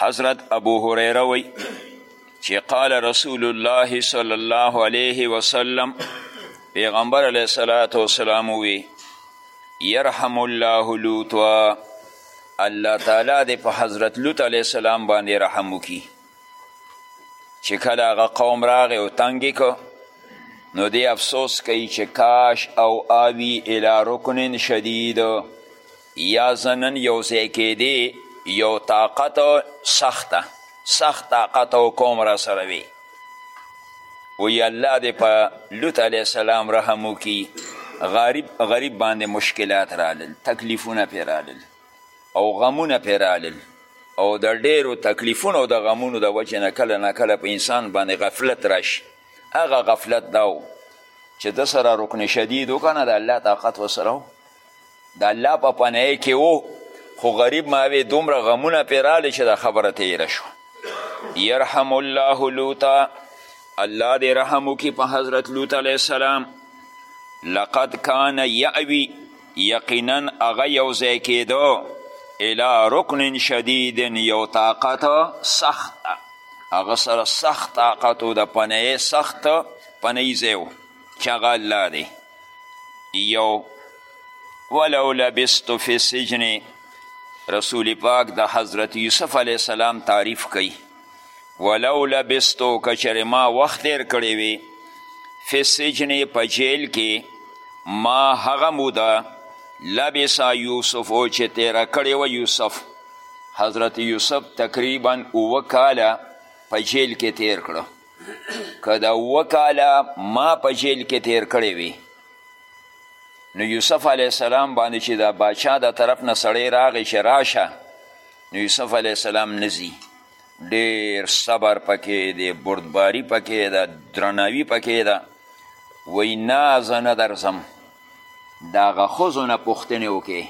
حضرت ابو هريره وی چې قال رسول الله صلی الله علیه وسلم پیغمبر علیه الصلاة والسلام وی يرحم الله لوط الله تعالی دې په حضرت لوط علیه السلام باندې رحم وکړي چې کله هغه قوم راغی او تنګ یې نو دی افسوس کوي چې کاش او آوی الی رکن شدید یا زنن یو ځای کېدې یو طاقت سخته سخت طاقت او قوم را سره وي وی الله دې په لوط علیه السلام رحم وکړي غریب غریب باندې مشکلات رالل تکلیفونه پې رالل او غمونه پې رالل او د ډیرو تکلیفونو او د غمونو د وجې نه کله نه کله په انسان باندې غفلت راشي هغه غفلت دا و چې د سره رکن شدید وکنه د الله طاقت وسره د الله په پناه کې و خو غریب ماوې دومره غمونه پې رالی چې دا خبره تیره شوه یرحم الله لوطا الله دې رحم وکړي په حضرت لوط علیه السلام لقد کان یأوي یقینا هغه یو ځای کېده الی رکن شدید یو طاقت سخت هغه سره سخت طاقت و د پنایې سخت پنایي ځای چې هغه الله دی یو ولو لبست فی سجن رسول پاک د حضرت یوسف علیه السلام تعریف کوي ولو لبستو کچر ما وخت تیر کړی وي فی سجن په جیل کې ما هغه موده لبسا یوسف او چې تیره کړې وه یوسف حضرت یوسف تقریبا اووه کاله په جیل کې تیر کړو که دا اووه کاله ما په جیل کې تیر کړی وي نو یوسف علیه السلام باندې چې دا باچا د طرف نه سړی راغی چې راشه نو یوسف علیه السلام نزی ډیر صبر پکې دی بردباری پکې ده درناوی پکې ده وی نه زه نه درځم د هغه ښځو نه پوښتنې وکړې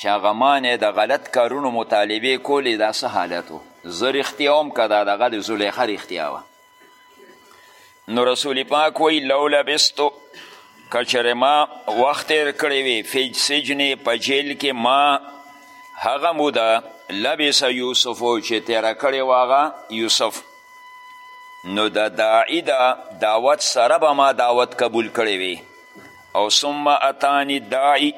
چې هغه معنی د غلط کارونو مطالبه کولې دا څه حالت و زه رښتیا وم که دا دغه د زلیخه رښتیا وه نو رسول پاک وی لو لبستو که چېرې ما وخت تېر کړی وی فی سجن په جیل کې ما هغه موده لبس یوسف چې تېره کړې وه هغه یوسف نو د داعی د دعوت سره به ما دعوت قبول کړی وی او ثم اتانی داعی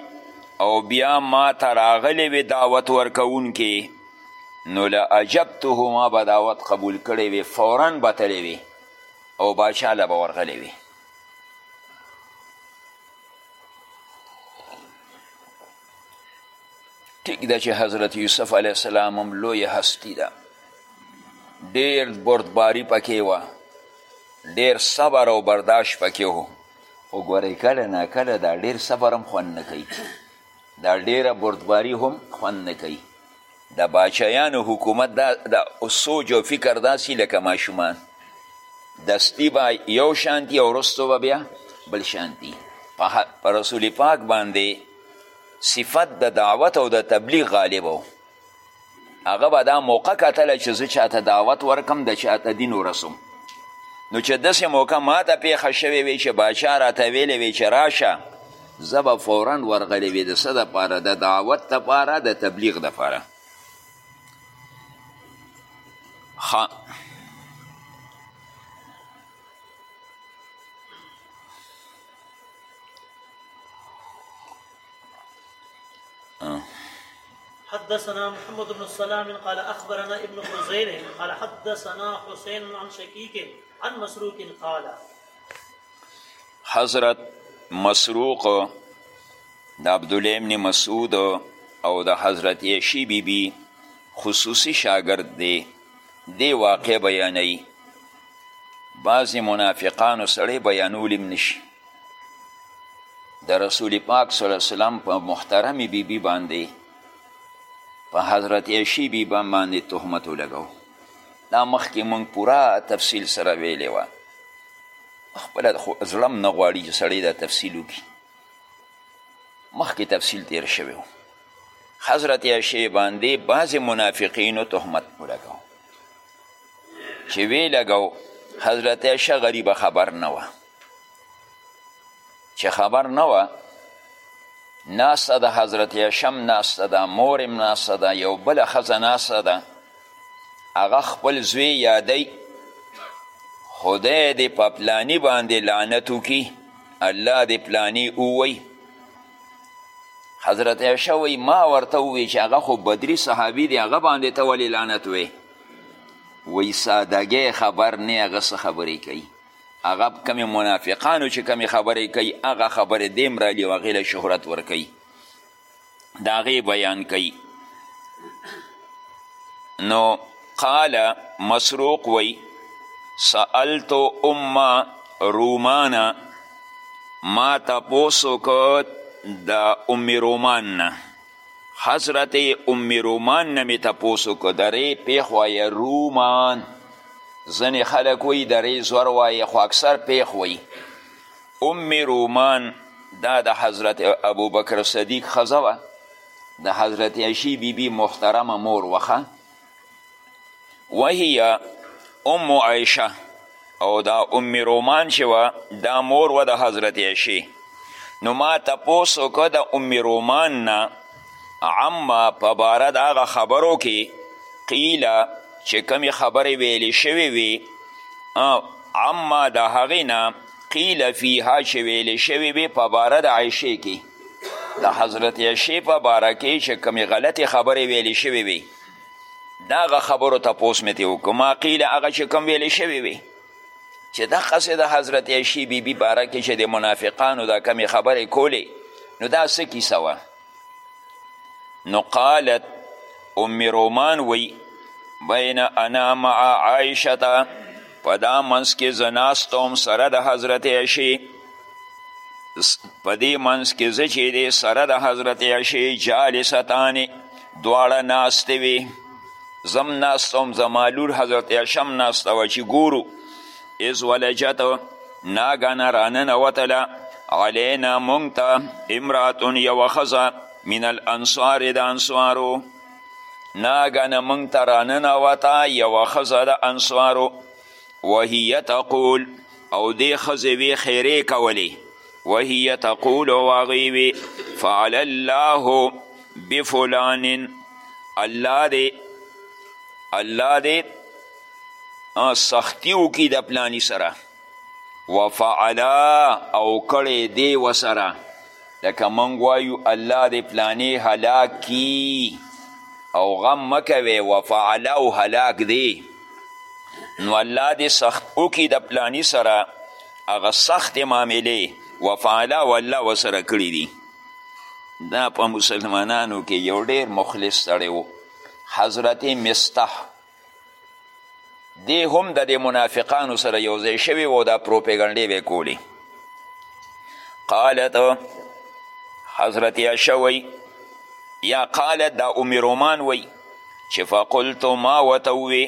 او بیا ما ته راغلی وی دعوت ورکوونکی نو لاجبته ما به دعوت قبول کړی وی فورا به تللی وی او باچا له به ورغلی وی ټیک ده چې حضرت یوسف علیه السلام هم لوی هستی ده ډیر بردباری پکې وه ډیر صبر او برداشت پکې وو خو ګورئ کله ناکله دا ډېر صبر هم خوند نه کوي دا ډېره بردباري هم خوند نه کوي د باچایانو حکومت دا د سوچ او فکر داسې لکه ماشومان دستی به یو شانتی او وروسته به بیا بل شانتی په رسول پاک باندې صفت د دعوت او د تبلیغ غالب و هغه به دا موقع کتله چې زه چاته دعوت ورکم د چاته دین ورسوم نو چې داسې موقع ماته پیښه شوې وي چې باچا راته ویلې وي چې راشه زه به فورا ورغلی وي د څه دپاره د دعوت دپاره د تبلیغ دپاره ښه حدثنا محمد بن السلام قال اخبرنا ابن خزير قال حدثنا حسين عن شقيق عن مسروق قال حضرت مسروق د عبد الله بن مسعود او د حضرت عائشہ بی بی خصوصي شاګرد دی دی واقع بیانوي بعضې منافقانو سړی بیانولی هم نشي د رسول پاک صلی الله علیه وسلم په محترمې بیبي بی باندې په حضرت عیشی بی باندې تهمت ولګو دا مخکې مونږ پورا تفصیل سره ویلې وه خپل زړم نه غواړي چې سړی دا تفصیل وکړي مخکې تفصیل تیر شوی و حضرت عیشی باندې بعضې منافقینو تهمت ولګو چې وی لګو حضرت عیشه غریبه خبر نه وه چې خبر نه وه ناسته د حضرت هشم ناسته ده مور هم ناسته ده یو بله ښځه ناسته ده هغه خپل زوی یادی خدای دې په پلانی باندې لعنت وکړي الله دې پلانی ووی حضرت عیشه وی ما ورته ووی چې هغه خو بدری صحابي دی هغه باندې ته ولې لعنت وی وی سادګی خبر نه هغه څه خبرې کوي هغه کمی منافقانو چې کمی خبرې کوي هغه خبرې دیم رالی او هغې له شهرت ورکوي د هغې بیان کوي نو قال مسروق وی سألت ام رومانا ما تپوسو که د ام رومان نه حضرت ام رومان نه مې تپوس وکړو د رې پېښ وایه رومان ځینې خلک وایي د رې زور وایه خو اکثر پېښ وایي ام رومان دا د حضرت ابوبکر صدیق ښځه وه د حضرت عشی بیبي بی محترمه مور وخه وهي ام عایشه او دا ام رومان چې وه دا مور وه د حضرت عایشې نو ما تپوس وکړه د ام رومان نه عما په باره د هغه خبرو کې قیله چې کمی خبرې ویلې شوې وي عما د هغې نه قیل فیها چې ویلې شوې وي په باره د عایشې کې د حضرت عایشې په باره کې چې کمی غلطې خبرې ویلې شوې وي دا هغه خبرو تپوس مې ترې وکړو ما قیل هغه چې کوم ویلې شوي وي چې دقسې د حضرت عایشې بیبي باره کې چې د منافقانو دا کمې خبرې کولې نو دا څه کیسه وه نو قالت ام رومان وی بین انا مع عایشه په دا منځ کې زه ناست سره د حضرت عایشې په دې منځ کې زه چې دی سره د حضرت عشې جالستانې دواړه ناستې وې زم ناسته وم زما لور حضرت عشه هم ناسته وه چې ګورو از ولجت ناګانه راننوتله علینا مونږ ته امراتون یوه ښځه من الانصار د انصارو ناګانه مونږ ته راننوته یوه ښځه د انصارو وهي تقول او دې ښځې وې خیرې کولې وهي تقول او هغوی وې فعل الله بفلان الله دې الله دې سختی وکړي د پلانی سره وفعلا او کړی دې وسره لکه موږ وایو الله دې پلانې هلاک کی او غم مه کوې وفعله او هلاک دی نو الله دې سخت وکړي د پلاني سره هغه سختې معاملې وفعله او الله ورسره کړي دي دا په مسلمانانو کې یو ډیر مخلص سړی و حضرت مستح دی هم د دې منافقانو سره یو ځای شوی و دا پروپیګنډې به کولی قالت حضرت عایشه وی یا قالت دا ام رومان وی چې فقلت ما ورته ووې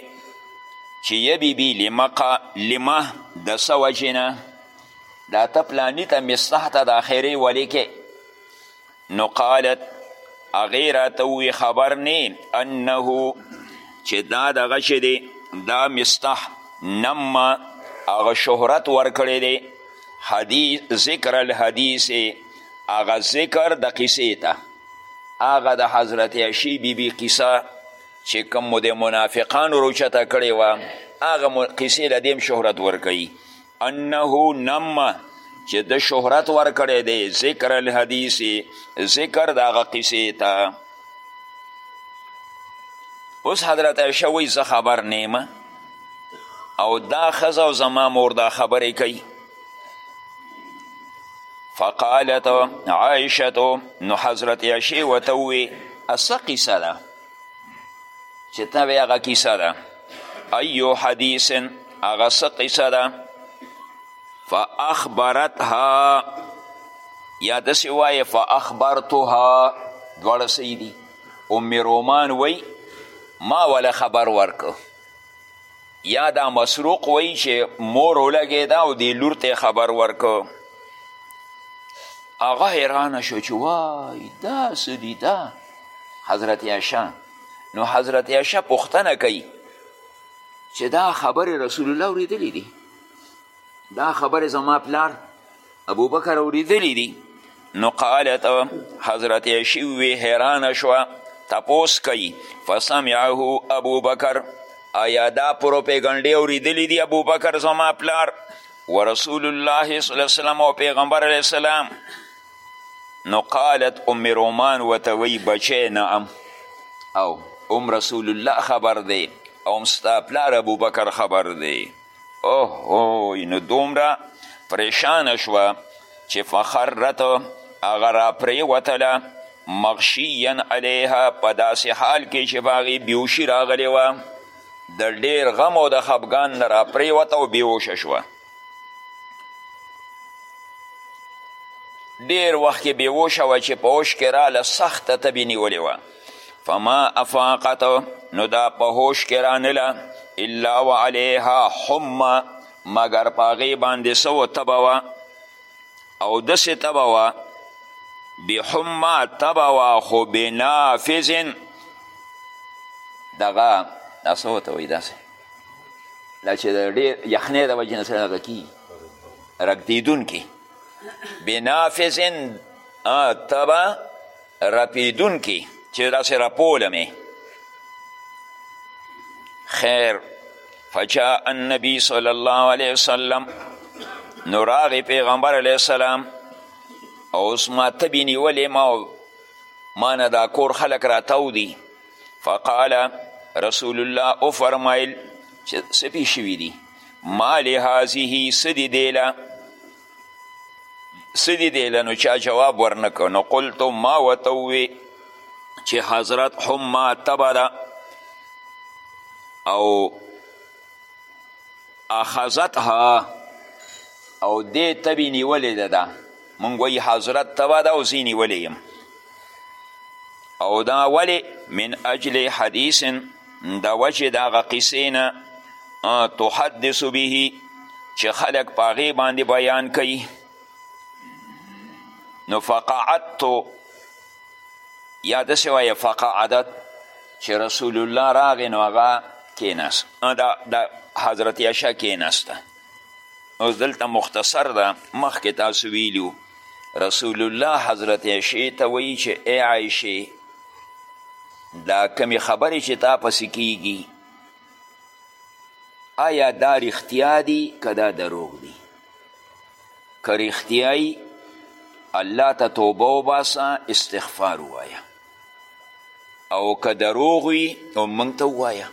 چې یه بیبي لمقه لمه د څه وجې نه دا ته پلاني ته مستح ته داخرې ولې کې نو قالت هغې راته ووی خبر نی انه چې دا دغه چې دی دا مستح نما هغه شهرت ورکړی دی حدیث ذکر الحدیث هغه ذکر د قصې ته هغه د حضرت عشی بیبي بی قصه چې کوم د منافقانو روچته کړې وه هغه قصې له دیم شهرت ورکوي انه نمه چې د شهرت ورکړی دی ذکر الحدیث ذکر د هغه قصې ته اوس حضرت عایشه وایي زه خبر نیمه او دا ښځه او زما مور دا خبرې کوي فقالت عائشه نو حضرت عائشه وتوي اسا قصه ده چې ته به هغه کیسه ده ایو حدیث هغه څه قصه ده فاخبرتها یا داسې وایې فاخبرتها دواړه صحیح دي ام رومان وی ما ولا خبر ورکو یا دا مسروق وایي چې مور ولګېده او دې لور ته خبر ورکو هغه حیرانه شو چې وای دا څه دي دا حضرت عایشه نو حضرت عایشه پوښتنه کوي چې دا خبرې رسول الله اورېدلې دي دا خبرې زما پلار ابوبکر اوریدلی دي نو قالت حضرت عشی وی حیران شوه تپوس کوي فسمعه ابوبکر آیا دا پروپیګنډې اوریدلی دي ابوبکر زما پلار ورسول الله صلی الله وسلم او پیغمبر علیه السلام نو قالت ام رومان ورته وی بچی نعم او ام رسول الله خبر دی او ام ستا پلار ابوبکر خبر دی اوهوی نو دومره پریشانه شوه چې فخرت هغه راپرېوتله مغشیا علیها په داسې حال کې چې په هغې بیوشي راغلې وه د ډېر غم او د خفګان نه راپرېوته او بیوشه شوه ډېر وخت کې بیوشه وه چې په اوش کې راله سخته تبې نیولې وه فما افاقت نو دا په هوش کې رانله الا وعلیها حمه مګر په هغې باندې څه و تبه وه او داسې تبه وه بحمه تبه وه خو بنافذ دغه دا څه ورته وایي داسې دا چې د ډېر یخنۍ د وجې نه سره دغه کي رږدېدونکي بنافذ تبه رپیدونکي چې داسې رپوله مې خیر فجاء النبی صلی الله علیه وسلم نو راغی پیغمبر علیه السلام او اوس ما تبې نیولې ما ما نه دا کور خلک راتاو دي فقال رسول الله او فرمایل چې څه پې شوي دي ما لهذه څه دي دیله څه دي دی له نو چا جواب ورنه کړ نو قلتو ما ورته ووې چې حضرت هم ما تبه ده او اخذتها او دې تبې نیولې ده ده مونږ وایي حضرت تبه ده او زه نیولې یم او دا ولې من اجل حدیث د وجې د هغه قصې نه تحدث به چې خلک په هغې باندې بیان کوي نو فقعدتو یا داسې وایه فقعدت چې رسول الله راغې نو هغه کیناست دا, دا حضرت عایشه کیناسته اوس دلته مختصر ده مخکې تاسو ویلي رسول الله حضرت عایشې ته وایي چې ای عایشې دا کمی خبرې چې تا پسې کیږي آیا دا رښتیا دي که دا دروغ دي که رښتیایي الله ته توبه وباسه استغفار ووایه او که دروغ وي نو موږ ته ووایه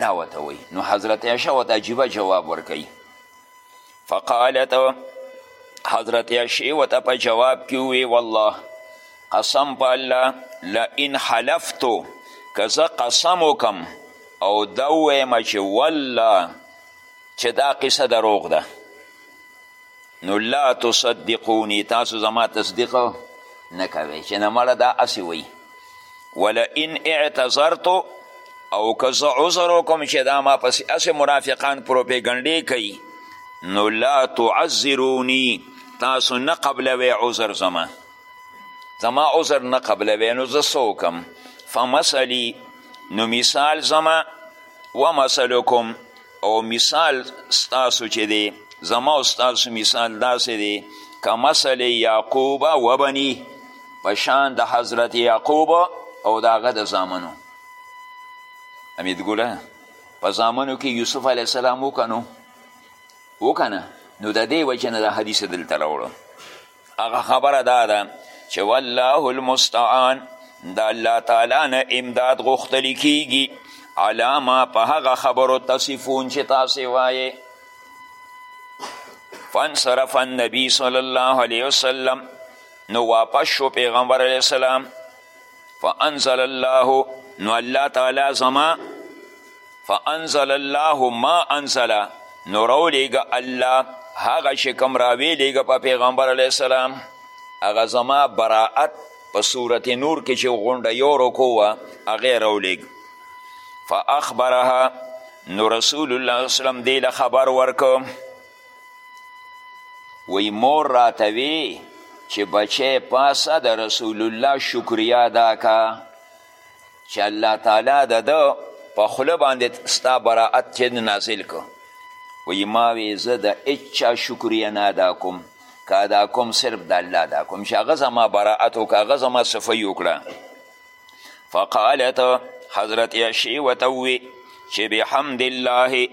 دا ورته وایي نو حضرت عایشه ورته عجیبه جواب ورکوي فقالت حضرت عایشې ورته په جواب کې ووی والله قسم په الله لئن حلفتو که زه قسم وکم او دا ووایم چې والله چې دا قصه دروغ ده نو لا تصدقونی تاسو زما تصدیق نه کوئ چې نه مړه دا هسې وایي ولئن اعتذرتو او که زه عذر وکړم چې دا ما پسې هسې منافقان پروپیګنډې کوي نو لا تعذرونی تاسو نه قبلوئ عذر زما زما عذر نه قبلوئ نو زه څه وکړم فمثلي نو مثال زما ومثلکم او مثال ستاسو چې دی زما او ستاسو مثال داسې دی که مثل یعقوب و بنی په شان د حضرت یعقوب او د هغه د زامنو امیدګله په زامنو کې یوسف علیه السلام وکنو وکنه نو د دې وجې نه د حدیث دلته راوړو هغه خبره دا ده چې والله المستعان د الله تعالی نه امداد غوښتل کیږي علامه په هغه خبرو تصفون چې تاسې وایې فانصرف النبی صلی الله علیه وسلم نو واپس شو پیغمبر علیه السلام فانزل الله نو الله تعالی زما فانزل الله ما انزل نو راولیږه الله هغه چې کوم راویلیږه په پیغمبر علیه السلام هغه زما براعت په صورت نور کې چې غونډه یو رکو وه هغه راولیږ فاخبرها نو رسول الله وسلم دی له خبر ورکو وی مور راته وی چې بچه پاسه د رسول الله شکریا دا کا چې الله تعالی د ده په خوله باندې ستا براعت چې نازل که وی ما وی زه د هیچا شکریه نه ادا کوم که ادا کوم صرف د الله ادا کوم چې هغه زما براعت وکړه هغه زما صفی وکړه فقالت حضرت عشی ورته ووی چې بحمد الله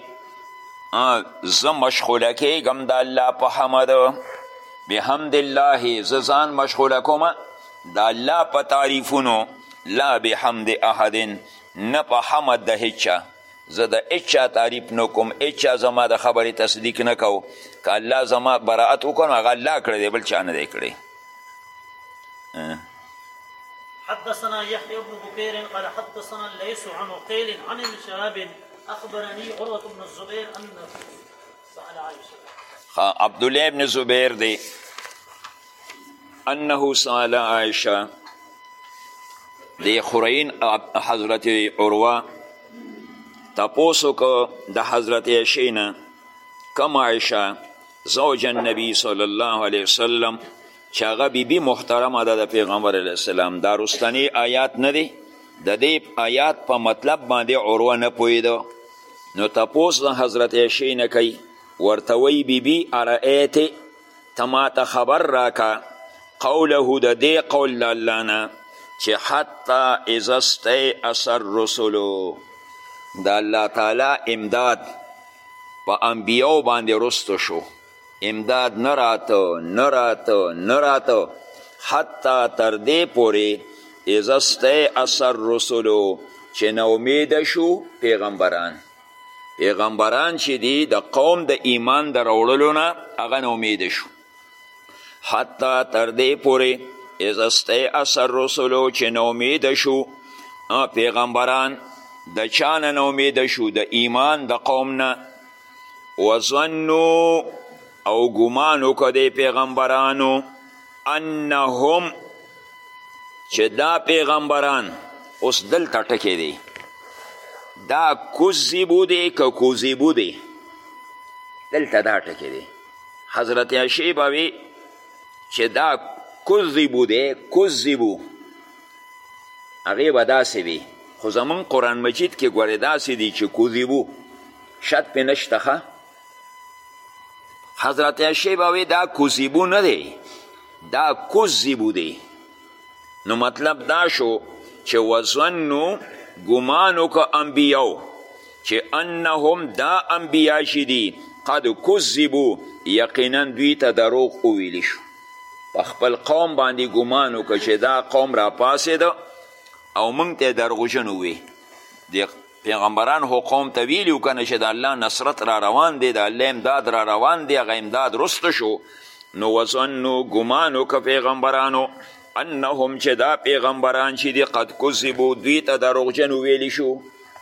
زه مشغوله کېږم د الله په حمد بحمد الله زه ځان مشغوله کوم د الله په تعریفونو لا بحمد احد نه په حمد د هیچا زه د هیچا تعریف نه کوم هیچا زما د خبرې تصدیق نه کو که الله زما براعت وکړ نو هغه الله کړی دی بل چا نه دی کړی حدثنا يحيى بن بكير قال حدثنا ليس عن عقيل عن ابن شهاب اخبرني عروه بن الزبير انه عبد الله ابن زبیر دی انه سال عائشه د خورین حضرت عروه تپوسو کو د حضرت عائشه نه کم عائشه زوج النبی صلی الله علیه وسلم چې هغه بیبي محترمه ده د پیغمبر علیه السلام دا رستنی آیات نه دی د دې آیات په مطلب باندې عروه نه پوهېده نو تپوس د حضرت عیشې نه کوي ورته وی بی بی ارئیت ته ماته خبر راکه قوله د دې قول د الله نه چې حتی اذا استیأس الرسلو د الله تعالی امداد په انبیاو باندې رستو شو امداد نه راته نه راته نه راته حتی تر دې پورې اذا استیأس الرسل چې ناامیده شو پیغمبران پیغمبران چې دي د قوم د ایمان د راوړلو نه هغه ناامیده شو حتی تر دې پورې اذا استیأس الرسل چې ناامیده شو پیغمبران د چا نه ناامیده شو د ایمان د قوم نه وظنو او ګمان وکړه دی پیغمبرانو انهم چې دا پیغمبران اوس دلته ټکی دی دا کذبو دی که کذبو دی دلته دا ټکی دی حضرت عشی به وی چې دا کذبو دی کذبو هغې به داسې وي خو زمونږ قرآن مجید کې ګورې داسې دي چې کذبو شت پې نشته ښه حضرت عشی به وی دا کذیبو نه دی دا کذیبو دی نو مطلب دا شو چې وظنو ګمان وکړه انبیاو چې انهم دا انبیا چې دي قد کذبو یقینا دوی ته دروغ وویلی شو په خپل قوم باندې ګمان وکړه چې دا قوم راپاسېده او موږ ته یې درغوژن ووی د پیغمبران خو قوم ته ویلي و کنه چې د الله نصرت را روان دی د الله امداد را روان دی هغه امداد رسته شو نو وظنو ګمان وکړه پیغمبرانو انهم چې دا پیغمبران چې دي قد کذبو دوی ته دروغجن ویلی شو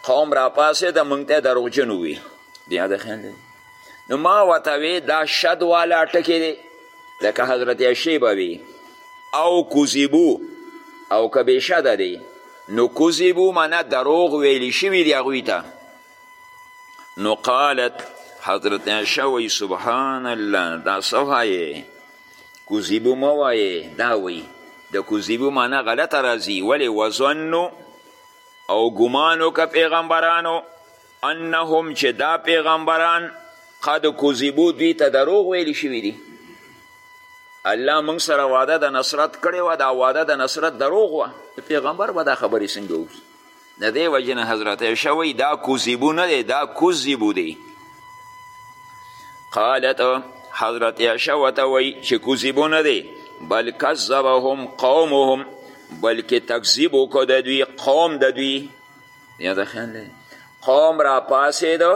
قوم راپاسې د موږ ته دروغجن ووي د یاده خیال دی نو ما ورته وې دا شد والا ټکی دی لکه حضرت شیبه وي او کذبو او که بېشده دی نو کذبو معنی دروغ ویل شوي دي هغوی ته نو قالت حضرت عائشه وی سبحان الله دا څه وایې کذبو مه وایې دا وی د کذبو معنی غلطه راځي ولې وظنو او ګمان وکړه پیغمبرانو انهم چې دا پیغمبران قد کذبو دوی ته دروغ ویل شوي دي الله موږ سره وعده د نصرت کړې وه دا وعده د نصرت دروغ وه د پیغمبر به دا خبرې څنګه وکړي د دې وجې نه حضرت عایشه وایي دا کذبو نه دی دا کذبو دی قالت حضرت عایشه ورته وایي چې کذبو نه دی بل کذبهم قومهم بلکې تکذیب وکړو د دوی قوم د دوی یا د خیال دی قوم را پاسېده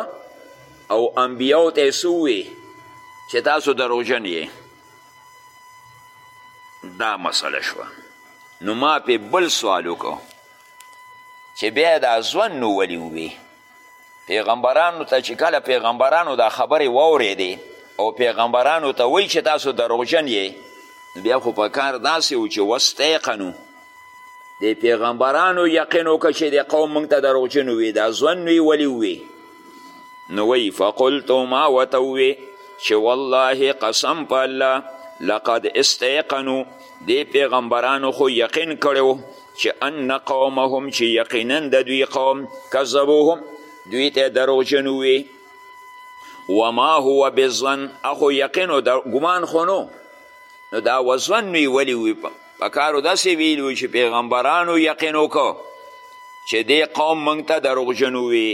او انبیاو ته یې څه ووې چې تاسو دروژن یې دا مسله شوه نو ما پې بل سوال وکړو چې بیا دا ځوان نو ولي ووې پیغمبرانو ته چې کله پیغمبرانو دا خبرې واورېدې او پیغمبرانو ته وایي چې تاسو دروژن یې بیا خو په کار داسې و چې وستیقنو د پیغمبرانو یقین وکړه چې د قوم موږ ته دروغجن وي دا ځوان وي ولې وي نو وی فقلت ما ورته ووی چې والله قسم په الله لقد استيقنو دې پیغمبرانو خو یقین کړو چې ان قومهم چې یقینا د دوی قوم کذبوهم دوی ته دروغجن وي وما هو بظن اخو یقین او ګمان خو نو نو دا وزن وی ولی وی په کارو داسې ویلي وي چې پیغمبرانو یقین وکړو چې دې قوم موږ ته دروغجن ووي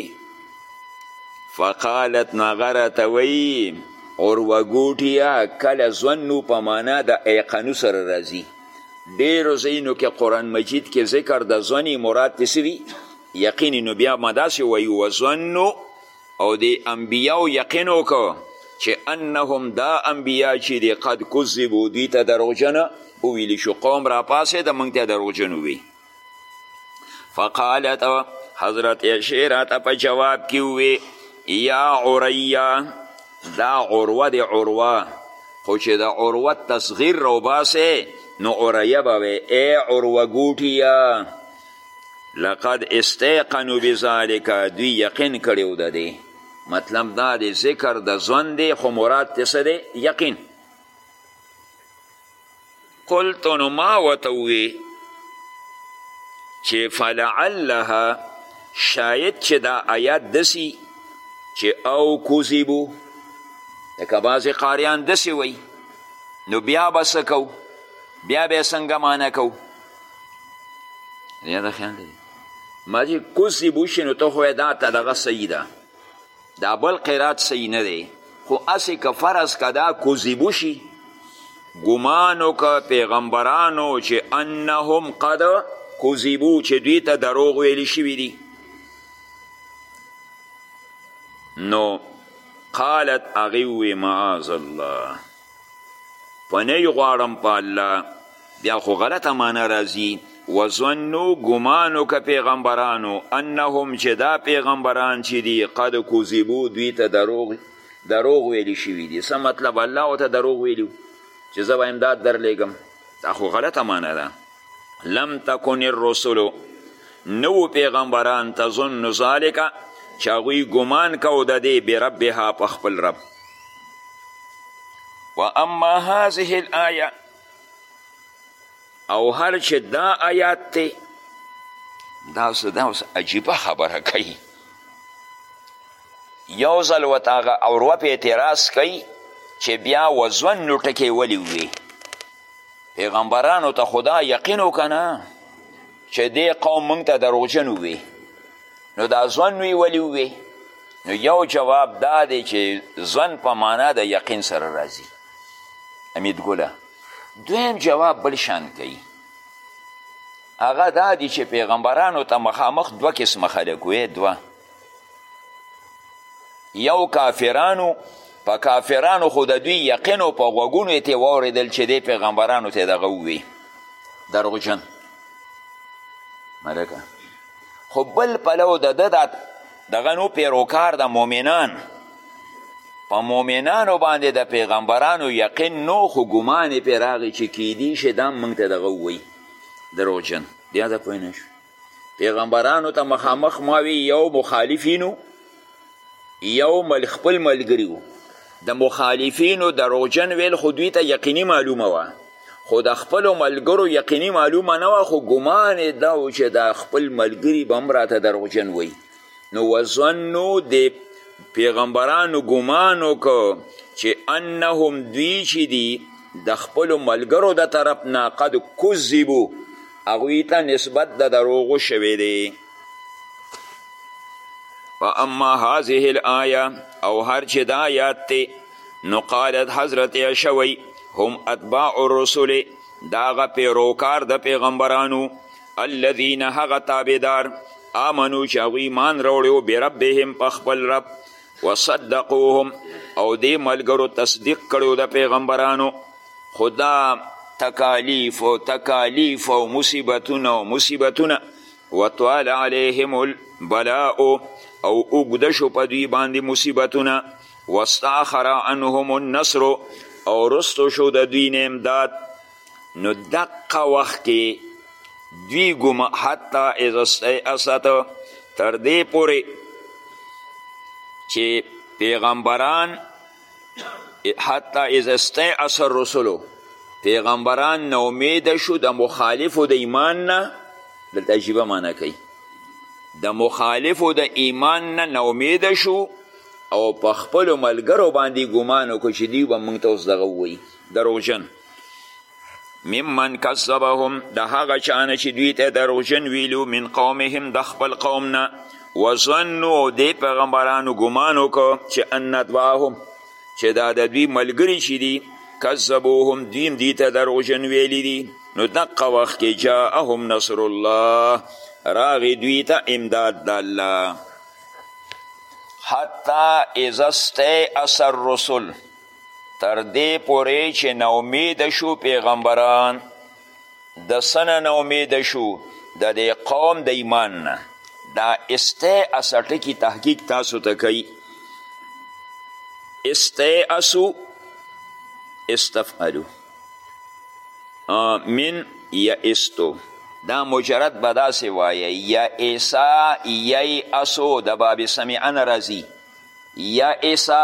فقالت نو هغه راته وایي عروه ګوټیه کله ظنو په معنا د ایقنو سره راځي ډېرو ځایونو کې قرآن مجید کې ذکر د ظنې مراد تسوي یقیني نو بیا ما داسې وایي وظنو او دی انبیاو یقین وکړ چې انهم دا انبیا چې دی قد کذبو دوی ته دروغجن وویل شو قوم راپاسې د موږ ته دروغجن ووی فقالت حضرت عشی راته په جواب کې ووی یا عریا دا عروه د عروه خو چې د عروه تصغیر روباسې نو عریا به وی ای عروه ګوټیه لقد استيقنوا بذلك دوی یقین کړی و د دې مطلب دا دی ذکر د ځوند دی خو مراد ترې څه دی یقین قلت نو ما ورته ووی چې فلعلها شاید چې دا آیات دسی چې او کوزیبو لکه بعضې قاریان دسی وی نو بیا به څه بیا به څنګه معنی کوو یاد خیال دی ما چې کوزی بوشي نو ته خو دا ته دغه صحیح ده دا بل قرات صحیح نه دی خو هسې که فرض که دا کوزی بوشي ګمان وکړه پیغمبرانو چې انهم قد کوزیبو چې دوی ته دروغ ویلی شوي دي نو قالت هغې ووې معاذ الله پنی غواړم په الله بیا خو غلطه معنا راځي وظنو ګمان وکړه پیغمبرانو انهم چې دا پیغمبران چې دي قد کذبو دوی ته دروغ دروغ ویلی شوي دي څه مطلب الله ورته دروغ ویلي چې زه به امداد درلیږم دا خو غلطه معنا ده لم تکن الرسل نو پیغمبران تظن ذالک چې هغوی ګمان کو د دې بربها په خپل رب و اما هذه الآیه او هر چې دا آیات دی دا څه دا اوس عجیبه خبره کوي یو ځل ورته هغه عروه په اعتراض کوي چې بیا وزن نو ټکی ولې ووی پیغمبرانو ته خدا یقین وکنه چې دې قوم موږ ته دروغجن ووي نو دا ځوان وی ولی ووي نو یو جواب دا دی چې ځوان په معنا د یقین سره راځي امید ګله دویم جواب بل شان کوي هغه دا دی چې پیغمبرانو ته مخامخ دوه قسمه خلک وې دوه یو کافرانو په کافرانو خو د دوی یقین او په غوږونو یې ترې واورېدل چې دې پیغمبرانو ته دغه ووی دروغجن ملکه خو بل پلو د ده دا دغه نو پیروکار د مؤمنان په مؤمنانو باندې د پیغمبرانو یقین نو خو ګمان یې پرې راغی چې کیدی شي دا موږ ته دغه ووایي دروغجن بیا د پوه نه شو پیغمبرانو ته مخامخ ماوی یو مخالفینو یو مل خپل ملګری وو د مخالفینو دروغجن ویل خو دوی ته یقیني معلومه وه خو د خپلو ملګرو یقیني معلومه نه وه خو ګمان یې دا و چې دا خپل ملګري به هم راته دروغجن وایي نو وظنو د پیغمبرانو ګمان وکړو چې انهم دوی چې دي د خپلو ملګرو د طرف نه قد کذبو هغوی ته نسبت د دروغو شوی دی فاما هذه الآیه او هر چې دا آیات دی نو قالت حضرت عشوی هم اتباع الرسول داغه پیروکار د پیغمبرانو الذین هغه تابعدار آمنو چې هغوی ایمان راوړی و بربهم په خپل رب وصدقوهم او دې ملګرو تصدیق کړی د پیغمبرانو خو دا تکالیف او تکالیف او مصیبتونه او مصیبتونه وطال علیهم البلاء او اوږده شو په دوی باندې مصیبتونه واستاخر عنهم النصر او رستو شو د دوی نه امداد نو دقه وخت کې دوی ګم حتی اذا استیأست تر دې پورې چې پیغمبران حتی اذا استیأس الرسلو پیغمبران نه امید شو د مخالفو د ایمان نه دلته عجیبه معنی کوي د مخالفو د ایمان نه نه امید شو او په خپلو ملګرو باندې ګمان وکړو چې دوی به موږ ته اوس دغه ووایي دروغجن ممن کذبهم د هغه چانه چې دوی ته دروغجن ویلو من قومهم د خپل قوم نه وظنو او دې پیغمبرانو ګمان وکړو چې ان ندواهم چې دا د دوی ملګري چې دي کذبوهم دوی هم دوی ته دروغجن ویلي دي نو دقه وخت کې جاءهم نصر الله راغی دوی ته امداد د الله حتی اذا استیأس الرسل تر دې پورې چې ناامید شو پیغمبران د څه نه ناامید شو د دې قوم د ایمان نه دا استه اسه ټکي تحقیق تاسو ته کوي استه اسو استفعلو من یا استو دا مجرد به داسې وایه یا ایسا یی اسو د باب سمعن راځي یا ایسا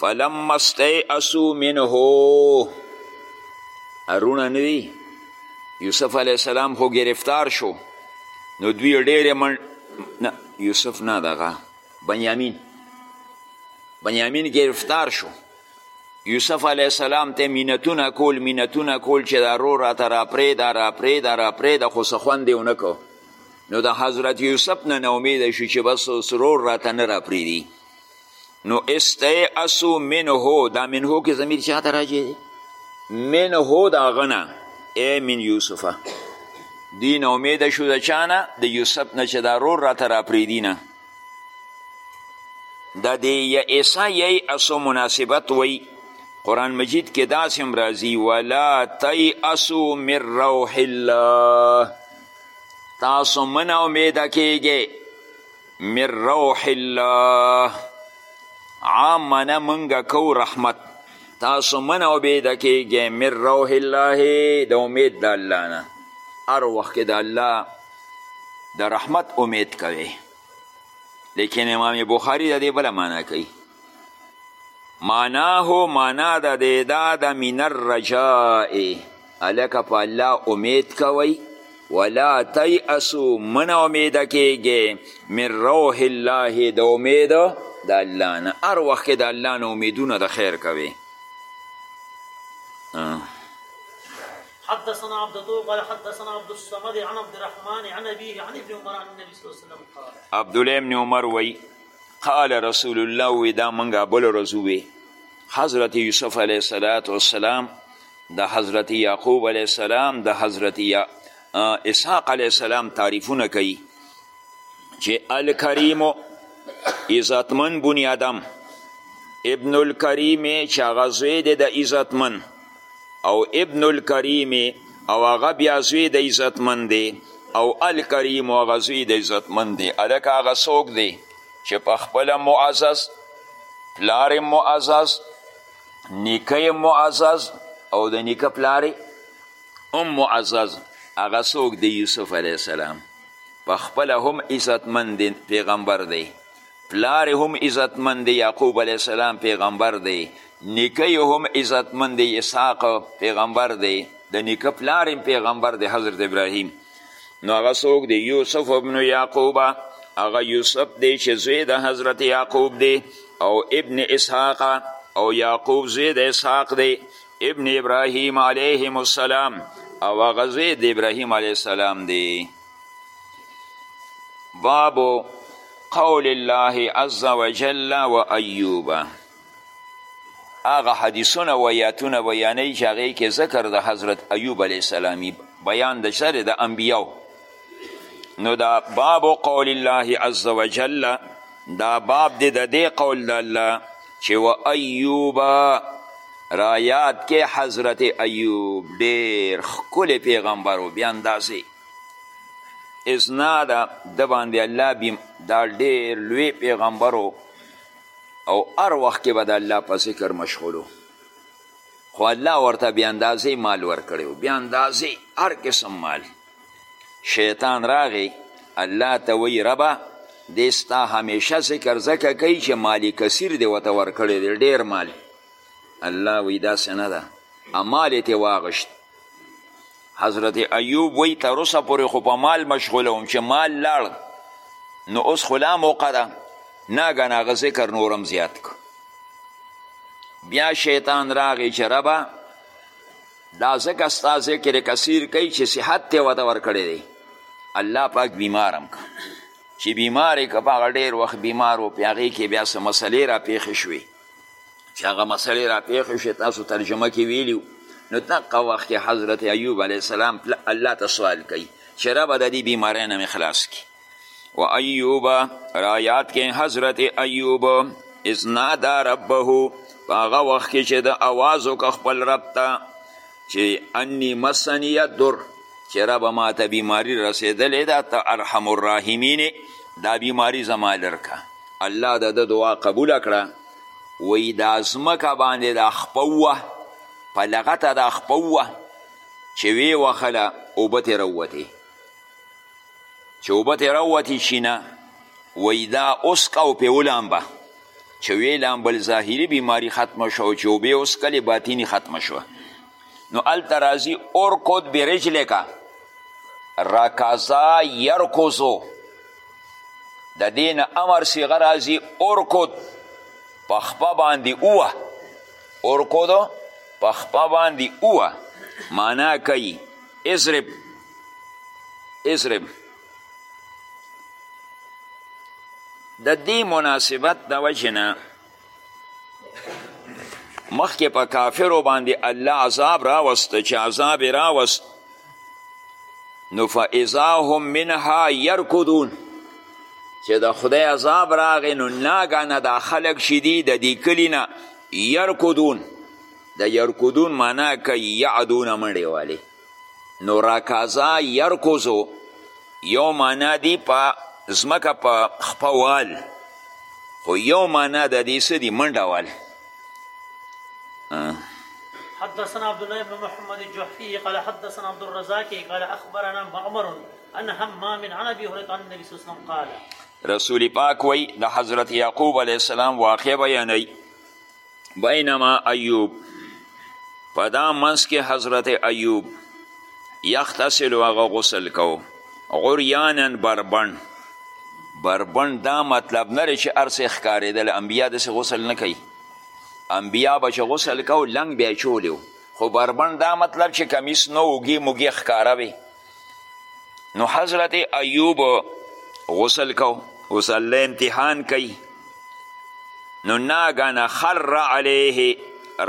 فلما استیئسو منه ارونه نه دي یوسف علیه السلام خو گرفتار شو نو دوی ډېرې من نه یوسف نه دغه بنیامین بنیامین گرفتار شو یوسف علیه السلام ته مینتونه کول مینتونه کول چې دا رو راته راپرېږده راپرېږده راپرېږده خو څه خوند یې ونه کړو نو د حضرت یوسف نه ناامیده شو چې بس اوس رور راته نه راپرېږدي نو استیعسو منه دا منه کې ضمیر چا ته راجع دی منه د هغه نه ای من یوسفه دی نه امیده شو د چا نه د یوسف نه چې دا رور راته راپرېږدي نه د دې یئسه یئسو مناسبت وی قرآن مجید کې داسې هم راځي ولا تیئسو من روح الله تاسو منه امیده کیږئ من روح الله عام معنی منګه کو رحمت تاسو من او بیده کیږئ من روح الله د امید د الله نه هر وخت کې د الله د رحمت امید کوي لیکن امام بخاری د دې بله معنا کوي معناه معنا د دې دا د من الرجاء هلکه په الله امید کوئ ولا تیأسو من امیده کیږئ من روح الله د امید د الله نه هر وخت کې د الله نه امیدونه د خیر کوي حدثنا عبد الله قال حدثنا عبد الصمد عن عبد الرحمن عن ابيه عن ابن عمر عن النبي صلى الله عليه وسلم قال عبد الله بن عمر وي قال رسول الله وی دا منګه بل ورځ وی حضرت یوسف علیه الصلاۃ والسلام د حضرت یعقوب علیه السلام د حضرت اسحاق علیه السلام تعریفونه کوي چې الکریم عزتمن بنی آدم ابن الکریم چې هغه زوی دی د عزتمن او ابن الکریم او هغه بیا زوی د عزتمن دی او الکریم او هغه زوی د عزتمن دی هلکه هغه څوک دی چې په خپله معزز پلار معزز نیکه معزز او د نیکه پلار هم معزز هغه څوک دی یوسف علیه السلام په خپله هم عزتمند پیغمبر دی پلار یې هم عزتمند دی یعقوب علیه السلام پیغمبر دی نیکه یې هم عزتمند دی اسحاق پیغمبر دی د نیکه پلار یې پیغمبر دی حضرت ابراهیم نو هغه څوک دی یوسف ابن یعقوب هغه یوسف دی چې زوی د حضرت یعقوب دی او ابن اسحاق او یعقوب زوی د اسحاق دی ابن ابراهیم علیهم السلام او هغه زوی د ابراهیم علیه السلام دی باب قول الله عز وجل و ایوب هغه حدیثونه و یاتونه بیانوي چې هغې کې ذکر د حضرت ایوب علیه السلامي بیان د شر د انبیاو نو دا باب قول الله عز وجل دا باب دی د دې قول د الله چې و ایوب را یاد کې حضرت ایوب ډېر ښکلی پیغمبر و بیا اندازې ازنا ده د باندې الله بیم دا ډیر لوی پیغمبر او هر وخت کې به د الله په ذکر مشغولو خو الله ورته بیا اندازې مال ورکړی و بیا اندازې هر قسم مال شیطان راغی الله ته وی ربه دې ستا همیشه ذکر ځکه کوي چې مال کثیر دې ورته ورکړی دی ډیر مال الله وی داسې نه ده امال یې ترې واغشت حضرت ایوب وی تر اوسه پورې خو په مال مشغوله وم چې مال لاړ نو اوس خو لا موقع ده ناګن هغه ذکر نورم زیات که بیا شیطان راغی چې ربه دا ځکه ستا ذکر کثیر کوي چې صحت ته وته ورکړی دی الله پاک بیمارم که چې بیمار که په هغه ډېر وخت بیمار و په هغې کې بیا څه مسلې راپېښې شوې چې هغه مسئلې را پېښې شوې تاسو ترجمه کې ویلي نو دقه وخت کې حضرت ایوب علیه السلام الله ته سوال کوي چې ربه د دې بیمارۍ نه مې خلاص کړي و ایوب را یاد کې حضرت ایوب اذ نادا ربه په هغه وخت کې چې د اواز وکړه خپل رب ته چې انی مسنی الدر چې ربه ماته بیماری رسیدلې ده ته ارحم الراحمین دا بیماری زما لرکه الله د ده دعا قبوله کړه وی دا ځمکه باندې دا خپه ووه په لغته دا خپه ووه چې ویې وخله اوبه ترې راووتې چې اوبه ترې راووتې چینه وایي دا وسکه او پرې ولامبه چې ویې لامبل ظاهري بیماري ختمه شوه او چې اوبه وسکلې باطني ختمه شوه نو هلته راځي ارکد برجلکه رکزا یرکزو د دې نه امر صیغه راځي ارکد په خپه باندې اوه ارکدو په خپه باندې اوه معنا کوي اضرب اضرب د دې مناسبت د وجې نه مخکې په کافرو باندې الله عذاب راوست چې عذاب یې راوست نو فاذا هم منها یرکدون چې د خدای عذاب راغی نو ناګانه دا خلک چې دي د دې کلي نه یرکدون د یرکدون معنا کوي یعدونه منډې والي نو راکازا یرکوزو یو معنا دی په ځمکه په خپه وال خو یو معنا د دې څه دي منډه وال حدثنا عبد الله بن محمد الجحفي قال حدثنا عبد الرزاق قال اخبرنا معمر ان همام عن ابي هريره عن النبي صلى الله عليه وسلم قال رسول پاک وی د حضرت یعقوب علیه السلام واقع بیانوي بینما ایوب په دا منځ کې حضرت ایوب یختصل هغه غسل کو عریانا بربن بربن دا مطلب نه چې هر څه ښکارېدل انبیا داسې غسل نه کوي انبیا به چې غسل کو لنګ بیا چولی خو بربن دا مطلب چې کمیس نه اوږې موږې ښکاره وي نو حضرت ایوب غسل کو اوس الله امتحان کوي نو ناګانه خر علیه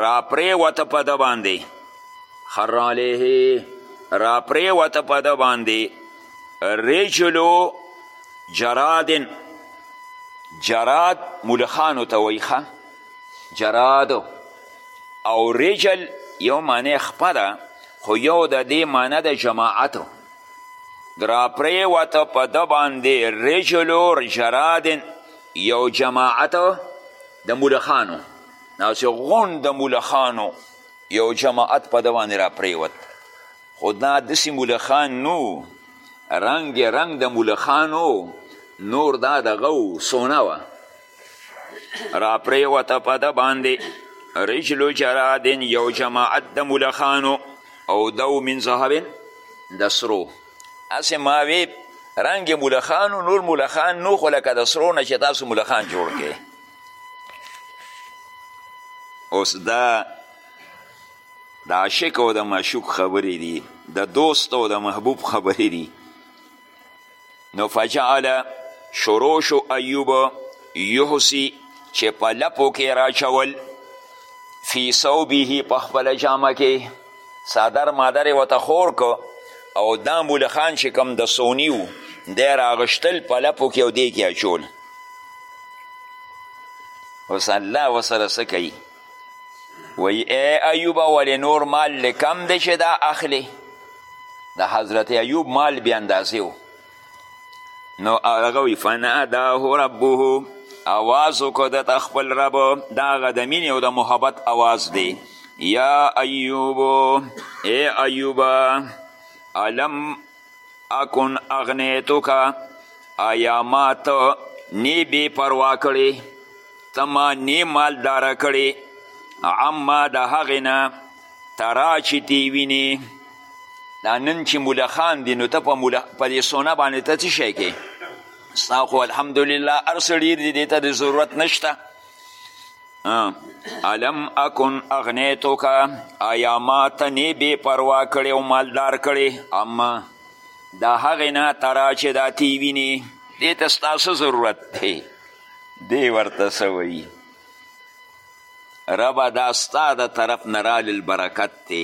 راپریوته په ده باندې خر علیه راپریوته په ده باندې رجلو جرادن جراد ملخانو ته وایي جراد او رجل یو معنی خپه ده خو یو د دې معنی د جماعت راپریوته په ده باندې رجلو جراد یو جماعت د مولخانو داسې غونډ د مولخانو یو جماعت په ده باندې راپریوت خو دا داسې مولخان نو رنګ رنګ د مولخانو نور دا دغه و سونه وه را پریوته په ده باندې رجل جرادن یو جماعت د ملخانو او دو من ذهبن د سرو هسې ماوې رنګ ملخانو نور ملخان نو خو لکه د سرو نه چې تاسو ملخان جوړ کړئ اوس دا د عاشق او د معشوق خبرې دي د دوست او د محبوب خبرې دي نو فجعل شروع شو ایوب یحسی چې په لپو کې راچول فی صوبه په خپل جامه کې صادر مادر وته خور کو او دا مولخان چې کم د سونی و دی راغشتل په لپو کې او دی کې اچول اوس الله وسره څه کوي وی ای ایوب ولې نور مال له کم دی چې دا اخلي د حضرت ایوب مال بې اندازې و نو هغه وی فناداه ربه اواز وکړه دته خپل رب د هغه د مینې او د محبت اواز دی یا ایوب ای ایوبه علم اکن اغنیتو کا آیا ما ته نی بی پروا کړی ته ما نی مالدار کړی عما د هغې نه ترا چې تی وینې دا نن چې مولا خان دی نو ته په مولا په دې سونه باندې ته څه شی کې ستا خو الحمدلله هر څه ډېر دي دې ته د ضرورت نشته الم اکن اغنیتو کا آیا ما ته نی بی پروا کړی او مالدار کړی اما دا هغې نه ترا چې دا تی وینې دې ته ستا څه ضرورت دی دی ورته څه وایي ربه دا ستا د طرف نه رالل برکت دی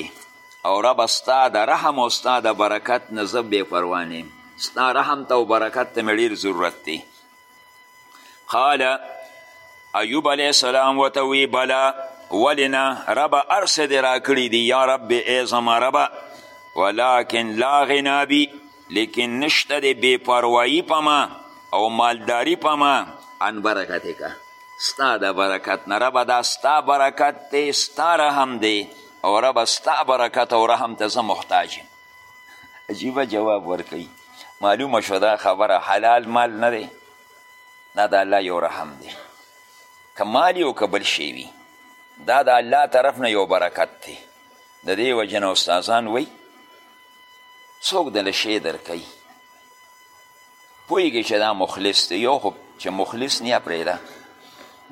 او ربه ستا د رحم او ستا د برکت نه زه بې پروا نه ستا رحم ته او برکت ته مې ډېر ضرورت دی قال ایوب علیه السلام ورته وی بلا ولې نه ربه هر څه دې راکړي دي یا رب ای زما ربه ولکن لا غنا بي لیکن نشته دی بې پروایی په ما او مالداری په ما ان برکت کا ستا د برکت نه ربه دا ستا برکت دی ستا رحم دی او ربه ستا برکت او رحم ته زه محتاج یم عجیبه جواب ورکوي معلومه شو دا خبره حلال مال نه دی دا د الله یو رحم دی که مال یو که بل شی وي دا د الله طرف نه یو برکت دی د دې وجه نه استادان وایي څوک دله شی درکوي پوهېږي چې دا مخلص دی یو خو چې مخلص نه پرېږده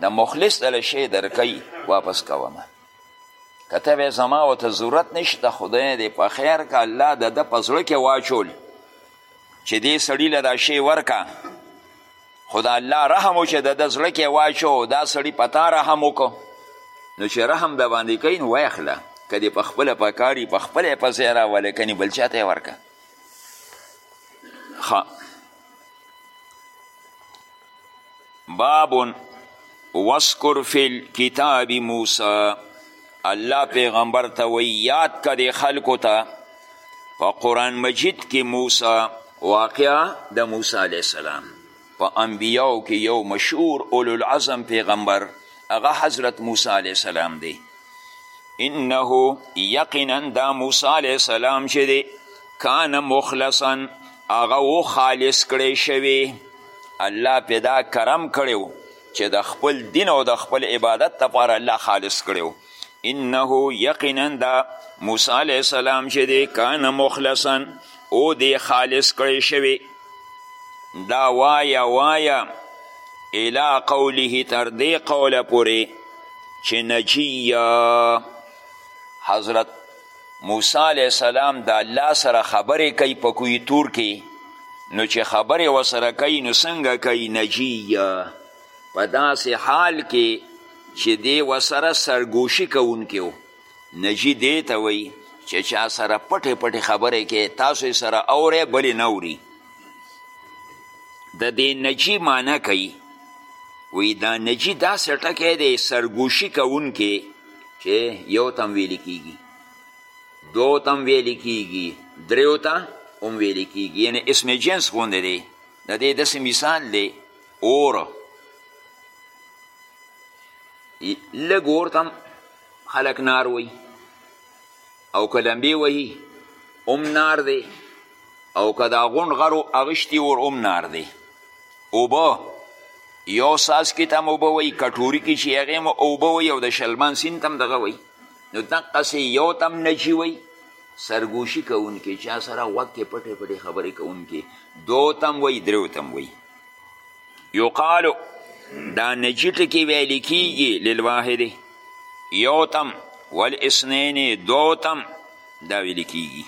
د مخلص دله شی درکوي واپس کومه که ته به زما ورته ضرورت نشي د خدای دی په خیر که الله د ده په زړه کې واچول چې دې سړي له دا شی ورکه خو د الله رحم و چې د ده زړه کې واچو دا سړي په تا رحم وکړو نو چې رحم د باندې کوي نو ویخله که دې په خپله په کاري په خپله یې پسې راولې کنې بل چا ته یې ورکه باب وذکر فی الکتاب موسی الله پیغمبر ته وی یاد که دی خلکو ته په قرآن مجید کې موسی واقعا د موسی علیه السلام په انبیاو کې یو مشهور اولو العظم پیغمبر هغه حضرت موسی علیه السلام دی انه یقینا دا موسی علیه السلام چې دی کان مخلصا هغه و خالص کړی شوی الله پې دا کرم کړی چې د خپل دین او د خپل عبادت لپاره الله خالص کړی انه یقینا دا موسی علیه السلام چې دی کان مخلصا او دی خالص کړی شوی دا وایه وایه الی قوله تر دې قوله پورې چې نجیه حضرت موسی علیه السلام د الله سره خبرې کوي په کوی تور کې نو چې خبرې وسره کوي نو څنګه کوي نجیه په داسې حال کې چې دی وسره سرګوشي کوونکی و نجی دې ته وایي چې چا سره پټې پټې خبرې کې تاسو یې سره اورئ بل نه اوري د دې نجی معنی کوي وی دا نجی داسې ټکی دی سرګوشي کوونکی چې یو تم ویلې کیږي دو تم ویلې کیږي دریو ته هم ویلې کیږي یعنی اسم جنس غوندې دی د دې داسې مثال دی اور لږ اور ته خلک نار وهي او که لمبې وهي هم نار دی او که دا غونډ غرو اغشتي ور هم نار دی اوبه یو څاڅکي ته هم اوبه وایي کټوري کې چې هغې هم اوبه وایي او د شلمان سیند ته هم دغه وایي نو دقسې یو ته هم نجي وایي سرګوشي کوونکي چا سره غوږ کې پټې پټې خبرې کوونکي دوو ته هم وایي درېو ته هم وایي یقالو دا نجی ټکی ویل کیږي للواحد یو تم والاسنین دو تم دا ویل کیږي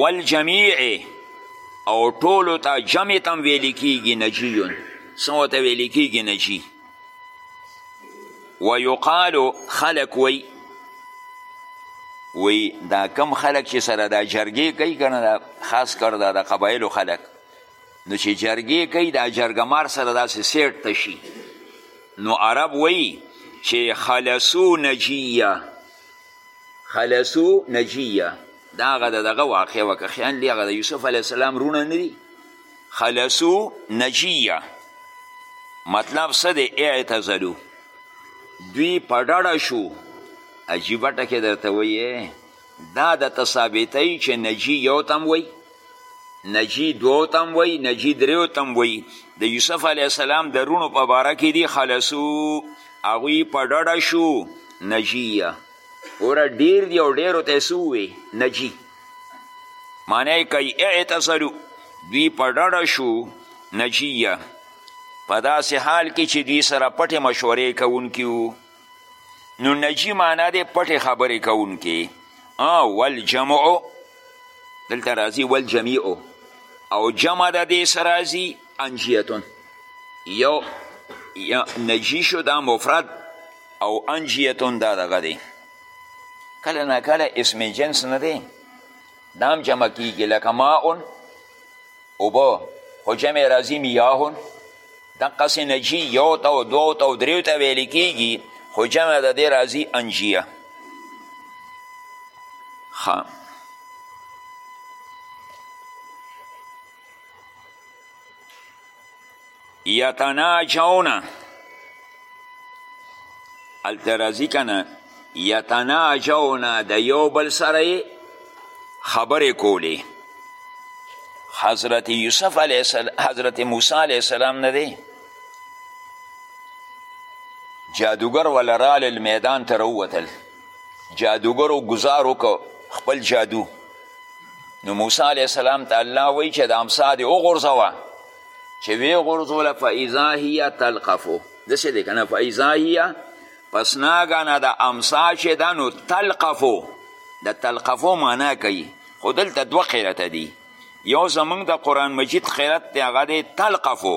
والجمیع او ټولو ته جمع تم ویل کیږي نجیون څه ورته ویل کیږي نجی ویقالو خلق وی وی دا کم خلق چې سره دا جرګې کوي که نه خاص کر دا د قبایلو خلق نو چې جرګې کوي دا جرګمار سره داسې سیټ ته شي نو عرب وی چې خلصو نجیه خلصو نجیه دا هغه د دغه واقع وه که خیال دی هغه د یوسف علیه السلام رونه نه دي خلصو نجیه مطلب څه دی اعتزلو دوی په ډډه شو عجیبه ټکې درته وایې دا درته ثابتوي چې نجي یو تم وی نجي دوو تم وی نجي دریو تم وی د یوسف علیه السلام د روڼو په باره کې دي خلصو هغوی په ډډه شو نجیه وره ډیر دی او ډیرو ته یې څه ووې نجي معنی کوي اعتزلو دوی په ډډه شو نجیه په داسې حال کې چې دوی سره پټې مشورې کوونکي وو نو نجی معنا دی پټې خبرې کوونکي والجمع دلته راځي والجمیع او جمع د دې سره راځي انجیتون یو نجی شو دا مفرد او انجیتون دا دغه دی کله نه کله اسم جنس نه دی دا هم جمع کیږي لکه ماون اوبه خو جمع راځي میاهون دقسې نجي یو ته او دوو ته او دریو ته ویل کیږي خو جمع د دې راځي انجیه ښه یتناجون هلته راځي که نه یتناجون د یو بل سره یې خبرې کولې حضرت یوسف علیه السلام حضرت موسی علیه السلام نه دی جادوګر ولا رالل میدان ته راووتل جادوګرو ګزار وکړو خپل جادو نو موسی علیه السلام ته الله وایي چې د امسا دې وغورځوه چې ویې غورځوله فاذا هیه تلقفو داسې دی که نه فاذا هیه پس ناګانه د امسا چې ده نو تلقفو د تلقفو معنا کوي خو دلته دوه قرته دي یو زمونږ د قرآن مجید قرت دی هغه دی تلقفو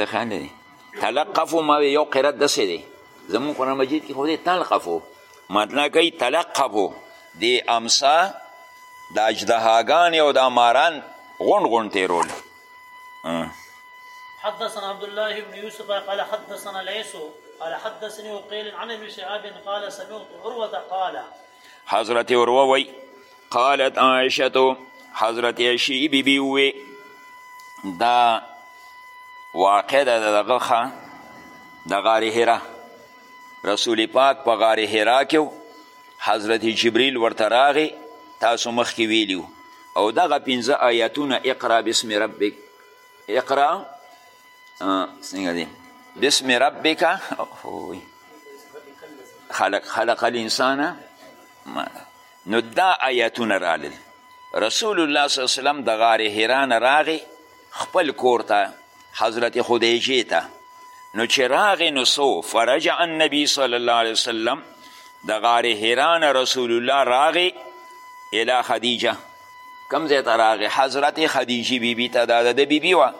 زه خان دی تلقفو ما یو قرات دسه دی زمون قرآن مجید کې خو دی تلقفو مطلع کوي تلقفو دی امسا د اجدهاګانې او د ماران غونډ غونډ تیرول حدثنا عبد الله بن يوسف قال حدثنا ليس قال حدثني وقيل عن ابن شهاب قال سمعت عروة قال حضرت عروه وی قالت عائشتو حضرت عشی بی بی وی دا واقع ده دغه ښه د غار هرا رسول پاک په غار هرا کې حضرت جبريل ورته راغی تاسو مخکې ویلیو او دغه پنځه آیاتونه اقرا بسم ربک اقرا څنګه دی بسم ربک خلق خلق الانسان نو دا آیاتونه رالل رسول الله صلی الله علیه وسلم د غار حرا نه راغی خپل کور ته حضرت خدیجې ته نو چې راغې نو سو فرجع النبی صلی الله علیه وسلم د غار حیران رسول الله راغې الی خدیجه کم ځای ته راغې حضرت خدیجې بیبي ته دا د بیبي وه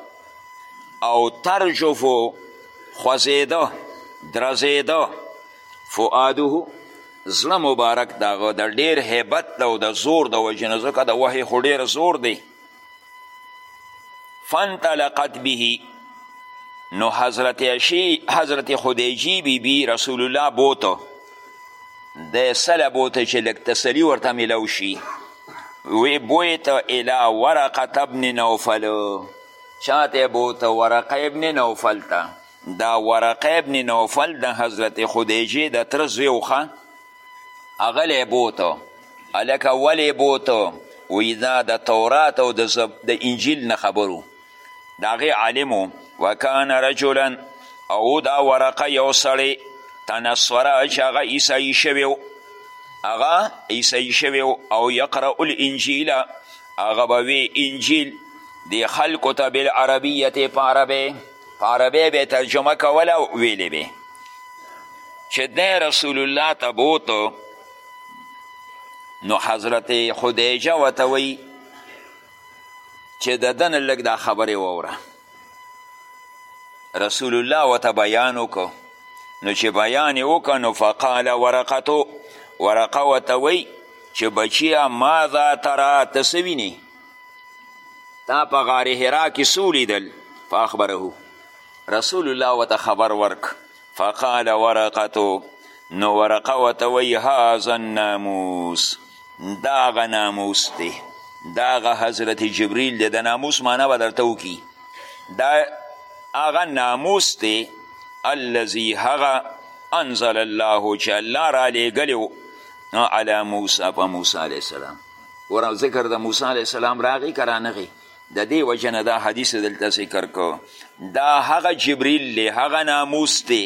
او ترجف خوځېده درزېده فؤاده زړه مبارک د هغه د ډېر هیبت د او د زور د وجې نه ځکه د وحې خو ډېر زور دی فانطلقت به نو حضرت عشی حضرت خدیجی بی بی رسول الله بوته د سلبو ته چې لږ تسلي ورته میلو شي وی بویت الی ورقت ابن نوفل چاته بوت ورقه ابن نوفل ته دا ورقه ابن نوفل د حضرت خدیجه د تر زوی وخه هغه لی بوته هلکه ولې بوته وی دا د تورات او د انجیل نه خبرو د هغې عالم و وکان رجلا او دا ورقه یو سړی تنصره چې هغه عیسایي شوی و هغه عیسایي شوی و او یقرأ الانجیل هغه به وی انجیل د خلکو ته بالعربیت په عربی په عربی به ترجمه کوله او ویلې به چې دی رسول الله ته بوتو نو حضرت خدیجه ورته وایي چې د ده نه لږ دا خبرې واوره رسول الله ورته بیان وکړو نو چې بیان یې وکړه نو فقال ورقتو ورقه ورته وی چې بچیه ماذا ترا ته څه وینې تا په غار حرا کې څه ولیدل فاخبره رسول الله ورته خبر ورک فقال ورقتو نو ورقه وته وی هذا الناموس دا غ ناموس دی دا غ حضرت جبريل دی د ناموس معنا به درته وکي دا هغه ناموس دی الذي هغه انزل الله چې الله را لېږلی على موسی په موسی علیه السلام ورم ذکر د موسی علیه السلام راغی که رانغی د دې وجه نه دا حدیث دلته ذکر کو دا هغه جبریل دی هغه ناموس دی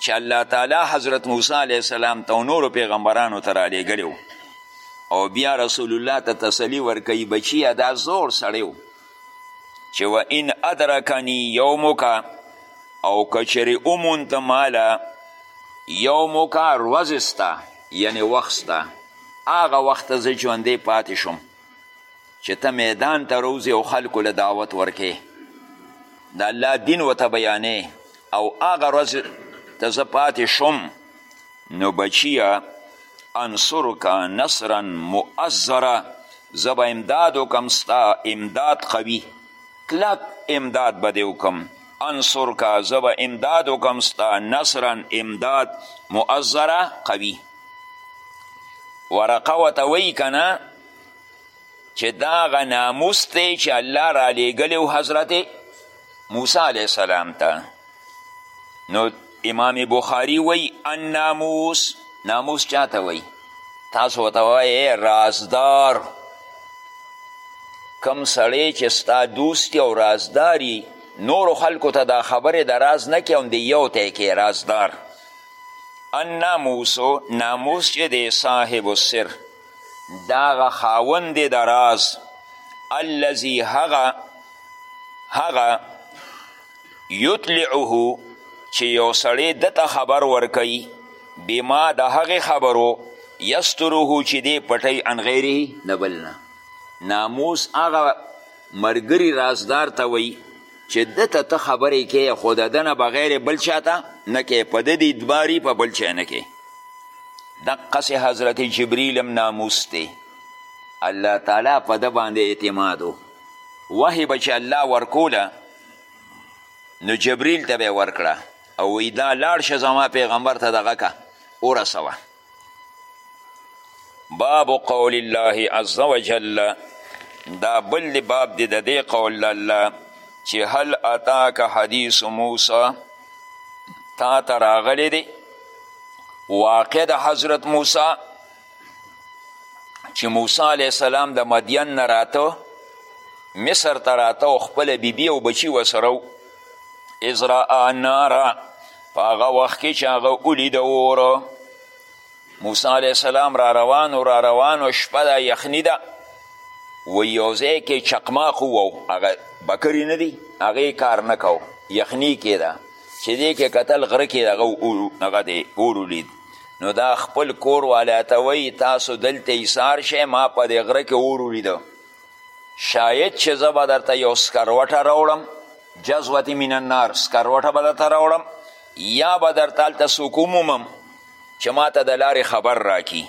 چې الله تعالی حضرت موسی علیه السلام ته نورو پیغمبرانو ته رالیږلی او بیا رسول الله ته تسلی ورکوي بچیه دا زور سړی و چې و ان ادرکنی یومک او کچرې ومونته ماله یومک ورځ ستا یعنې وخت ستا هغه وخت زه ژوندی پاتې شوم چې ته میدان ته روزې او خلکو له دعوت ورکې د الله دین ورته بیانې او هغه ورځ ته زه پاتې شوم نو بچیه انصرک نصرا مؤذره زه به امداد وکم ستا امداد قوي کلک امداد به دې وکم انصرک زه به امداد وکم ستا نصرا امداد مؤذره قوي ورقه ورته وایي که نه چې دا هغه ناموس دی چې الله رالیږلی و حضرت موسی علیه السلام ته نو امام بخاری وی الناموس ناموس چاته وی تاسو ورته وایې رازدار کم سړی چې ستا دوست او رازداری نورو خلکو ته دا خبرې د راز نه کې هم د یو ته کې رازدار الناموسو ناموس چې دی صاحب السر داغه خاوند دی د راز الذي هغه هغه یطلعه چې یو سړی دته خبر ورکوي بما د هغې خبرو یستره چې دی پټی عن غیره د بل نه ناموس هغه مرګري رازدار ته وایي چې ده ته ته خبرې کې خو د ده نه بغیر بل چا ته نه کې په ده دې ادباري په بل چا نه کې دقسې حضرت جبریل هم ناموس دی الله تعالی په ده باندې اعتماد و وحې به چې الله ورکوله نو جبریل ته به یې ورکړه او وایي دا لاړ شه زما پیغمبر ته دغه که ورسوه باب قول الله عز وجل دا بل دی باب دی د دې قول الله چې هل اتاک حدیث موسی تا ته راغلی دی واقع د حضرت موسی چې موسی علیه السلام د مدین نه راته مصر ته راته او خپله بیبي او بچي وسره اذ رأى نارا په هغه وخت کې چې هغه ولید اور موسی علیه السلام را روان و را روان و شپه ده یخني ده و یو ځای کې چقماق وو هغه بکرې نه دي هغې کار نه کو یخني کې ده چې دې کې کتل غره کې دغه هغه دی اور ولید نو دا خپل کور والا ته وایي تاسو دلته ایسار شئ ما په دې غره کې اور ولیده شاید چې زه به درته یو سکروټه راوړم جزوتی من النار سکروټه به درته راوړم یا به درته هلته څوک ومومم چې ما ته د لارې خبر راکي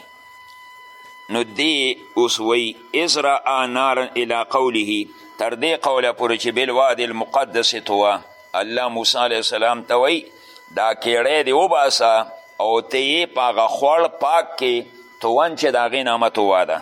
نو دی اوس وی اذ را نارا الى قوله تر دې قوله پورې چې بالواد المقدس طوا الله موسی علیه السلام ته وی دا کیړی دی وباسه او ته یې په هغه خوړ پاک کې توان چې د هغې نامه طوا ده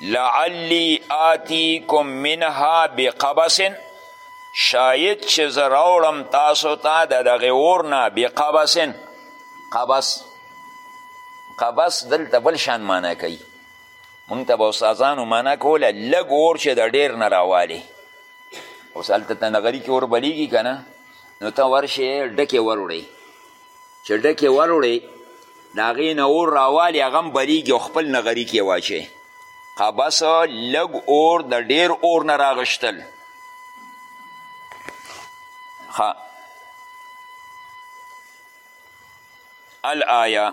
لعلی آتیکم منها بقبس شاید چې زه راوړم تاسو ته تا د دغې اور نه بقبس قبس قبس دلته بل شان معنا کوي مونږ ته به استادانو معنا کوله لږ اور چې د ډیر نه راوالي اوس هلته ته نغري کې اور بلیږي که نه نو ته ورشې ډکې وروړې چې ډکې وروړې د هغې نه اور راوالي هغه هم بلیږي او خپل نغري کې واچوي قبس لږ اور د ډیر اور نه راغشتل ښه الآیه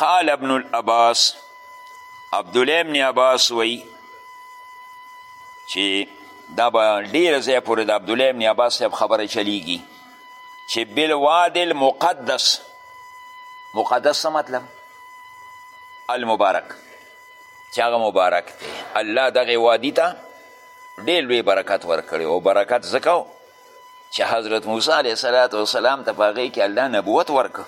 قال ابن العباس عبدالله ابن عباس وی چې دا به ډېره ځای پورې د عبدالله ابن عباس صاحب خبره چلیږي چې بالواد المقدس مقدس څه مطلب المبارک چې هغه مبارک دی الله دغه وادي ته ډېر لوی برکت ورکړی او برکت ځکه چې حضرت موسی علیه صلات وسلام ته په هغې کې الله نبوت ورکړ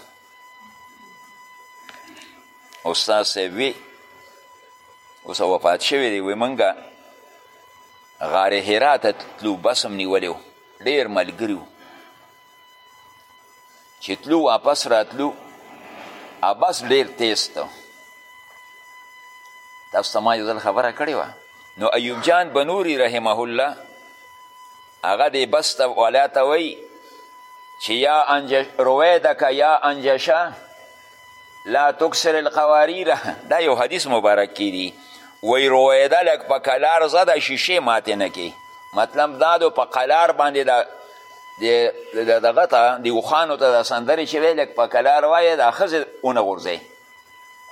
استاد صاحب وی اوس وفات شوی دی وی موږ غار حرا ته تلو بس هم نیولی ډیر ملګری وو چې تلو واپس راتلو ابس ډیر تیز ته تاسو ته ما یو ځل خبره کړې وه نو ایوب جان بنوري رحمه الله هغه دې بس ته ولا ته وایي چې یا انجش رویدک یا انجشه لا تکسر القواریره دا یو حدیث مبارک کې دي وی رویده لږ په کلار زه د شیشې ماتې نه کې مطلب دا دو په کلار باندې دا د دغه ته د اوښانو ته دا سندرې چې دی لږ په کلار وایه دا ښځې ونه غورځوي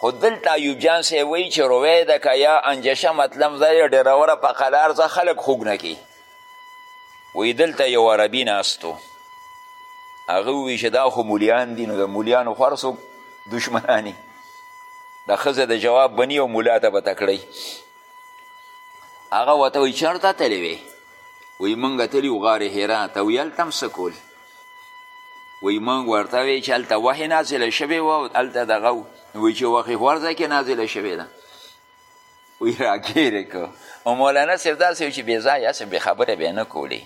خو دلته ایوب جان صاحب وایي چې رویده که یا انجشه مطلب دا یې ډېروره په کلار زه خلک خوږ نه کې وی دلته یو عربي ناست و هغه ووی چې دا خو مولیان دي نو د مولیانو خو هر څوک دشمنانې د ښځې د جواب بنی او مولا ته به تکړی هغه ورته وایي چېرته تللی وې وایي موږ تللي و غار حرا ته وایي هلته هم څه کول وایي موږ ورته وایي چې هلته وحې نازله شوې وه او هلته دغه و نو وایي چې وحې خو هر ځای کې نازله شوې ده وی راګیرې کو او مولانا صاحب داسې چې بې ځایه هسې بې خبرې به یې نه کولې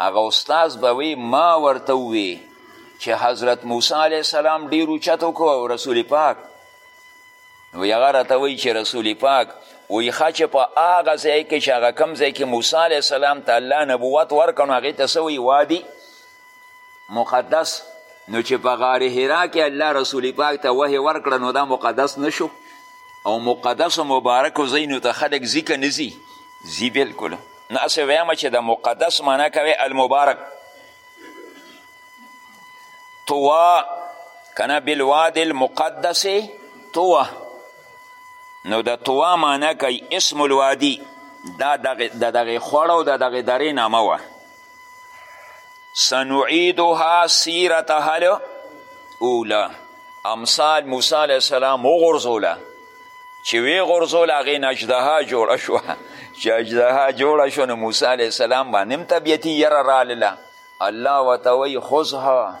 هغه استاذ به وی ما ورته ووی چې حضرت موسی علیه السلام ډیر اوچت وکړو او رسول پاک وی هغه راته وی چې رسول پاک وی ښه چې په هغه ځای کې چې هغه کوم ځای کې موسی علیه السلام ته الله نبوت ورکړ نو هغې ته څه وی وادي مقدس نو چې په غار حرا کې الله رسول پاک ته وحی ورکړه نو دا مقدس نشو او مقدس و مبارکو ځایونو ته خلک ځي که نه ځي ځي بلکل نو هسې وایم چې د مقدس معنا کوي المبارک طوا کنه بالواد المقدس طوا نو د طوا معنا کوي اسم الوادي دا د دغه خوړو د دغه درې نامه وه سنعیدها سیرتها الاولا امثال موسی علیه السلام وغورځوله چې وی غورځول هغې نه اجدها جوړه شوه چې اجدها جوړه شوه نو موسی علیه السلام باندې هم طبیعتي یره رالله الله ورته وایي خذها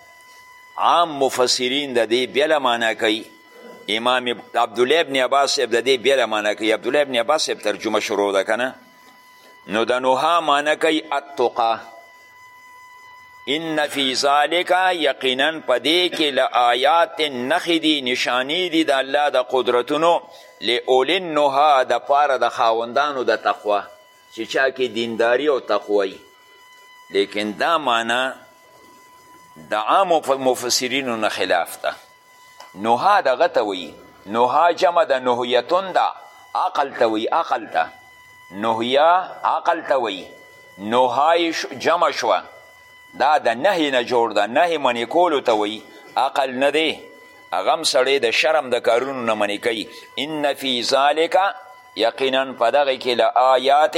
عام مفسرین د دې بله معنا کوي امام عبدالله ابن عباس صاحب د دې بله معنا کوي عبدالله ابن عباس صاحب ترجمه شروع ده که نه نو د نوها معنا کوي التقا ان فی ذالک یقینا په دې کې له آیات نښې دي نشانې دي د الله د قدرتونو لئولي النها دپاره د خاوندانو د تقوا چې چا کې دینداری او تقوی لیکن دا معنا د عامو مفسرینو نه خلاف ده نوها دغه ته وایي نوها جمع د نهیتون ده عقل ته وایي عقل ته نهیا عقل ته وایي نوهای جمع شوه دا د نهی نه جوړ ده نهی منې کولو ته وایي عقل نه دی هغه هم سړی د شرم د کارونو نه منې کوي ان فی ذالک یقینا په دغه کې له آیات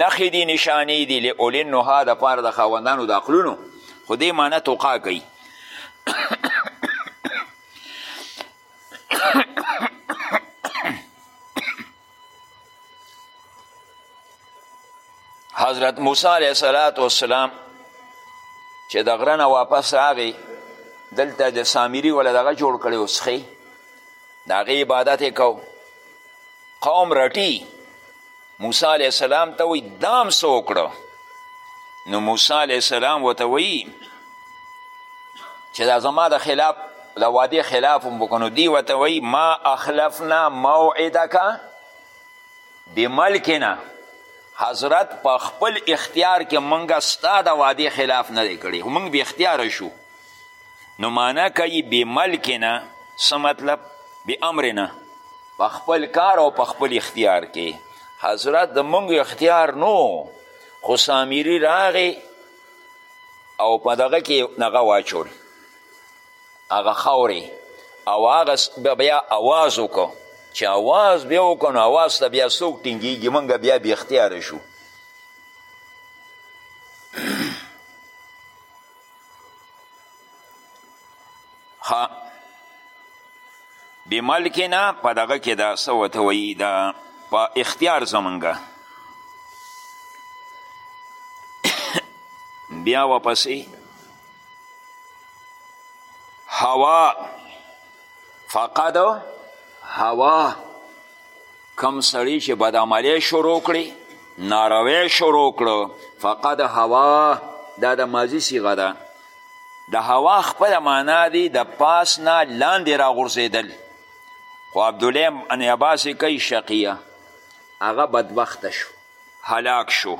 نښې دي نشانې دي لأولي النهی دپاره د خاوندانو د عقلونو خو دې معنه تقا کوي حضرت موسی علیه صلات وسلام چې د غره نه واپس راغی دلته د سامري ولا دغه جوړ کړی اوس ښې د هغې عبادت یې کو قوم رټي موسی علیه السلام ته وایي دام څه وکړو نو موسی علیه السلام ورته وایي چې دا زما د خلاف د وعدې خلاف هم وکړو دی ورته وایي ما اخلفنا موعدک بملکنا حضرت په خپل اختیار کې مونږ ستا د وعدې خلاف نه دی کړی مونږ بې اختیاره شو نو معنا کوي بملکنا څه مطلب بامرنا په خپل کار او په خپل اختیار کې حضرت د مونږ اختیار نو خو سامیری راغی او په دغه کې نغه واچول هغه خاورې او هغه بیا اواز وکړو چې اواز بیا وکړو نو اواز ته بیا څوک ټینګېږي موږ بیا بې اختیاره شو ها بملکنا په دغه کې دا څه ورته وایي دا په اختیار زمونږه بیا وپسې هوا فقد هوا کم سړی چې بدعملی شروع کړي ناروی شروع کړو فقد هوا دا د ماضي صیغه ده د هوا خپله معنا دی د پاس نه لاندې راغورځېدل خو عبدالله ابن عباس کوي شقیه هغه بدبخته شو هلاک شو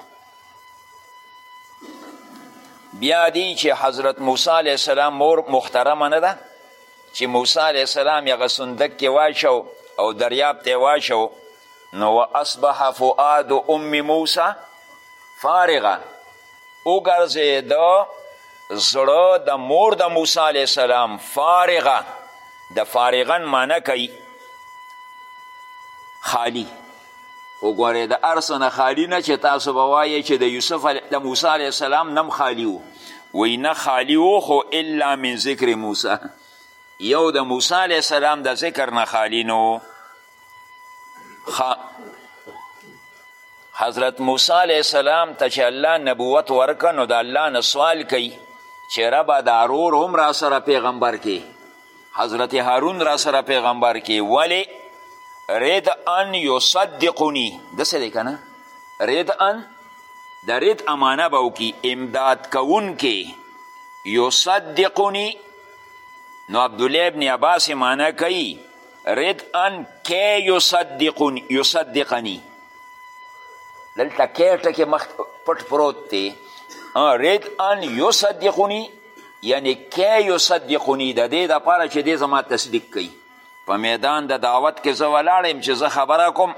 بیا دی چې حضرت موسی علیه السلام مور محترمه نه ده چې موسی علیه السلام یې هغه صندوق کې واچو او دریاب ته یې واچو نو واصبح فؤاد ام موسی فارغه وګرځېده زړه د مور د موسی علیه السلام فارغه د فارغن معنی کوي خالی وګورئ د هر څه نه خالي نه چې تاسو به وایئ چې د یوسف د موسی علیه السلام نم خالي و وایي نه خالي و خو الا من ذکر موسی یو د موسی علیه السلام د ذکر نه خالي نه حضرت موسی علیه السلام ته چې الله نبوت ورکه نو د الله نه سوال کوي چې ربه دا رور هم را سره پیغمبر کې حضرت هارون را سره پیغمبر کې ولی رد ان یصدقونی دسه دی کنه رد ان د رد امانه به وکړي امداد کوونکې یصدقونی نو عبدالله ابن عباس معنی کوي رد ان که یصدقون یصدقنی دلته که ټکې مخ پټ پروت دی رد ان یصدقونی یعنی که یصدقونی د دې دپاره چې دی زما تصدیق کوي په میدان د دعوت کې زه ولاړ یم چې زه خبره کوم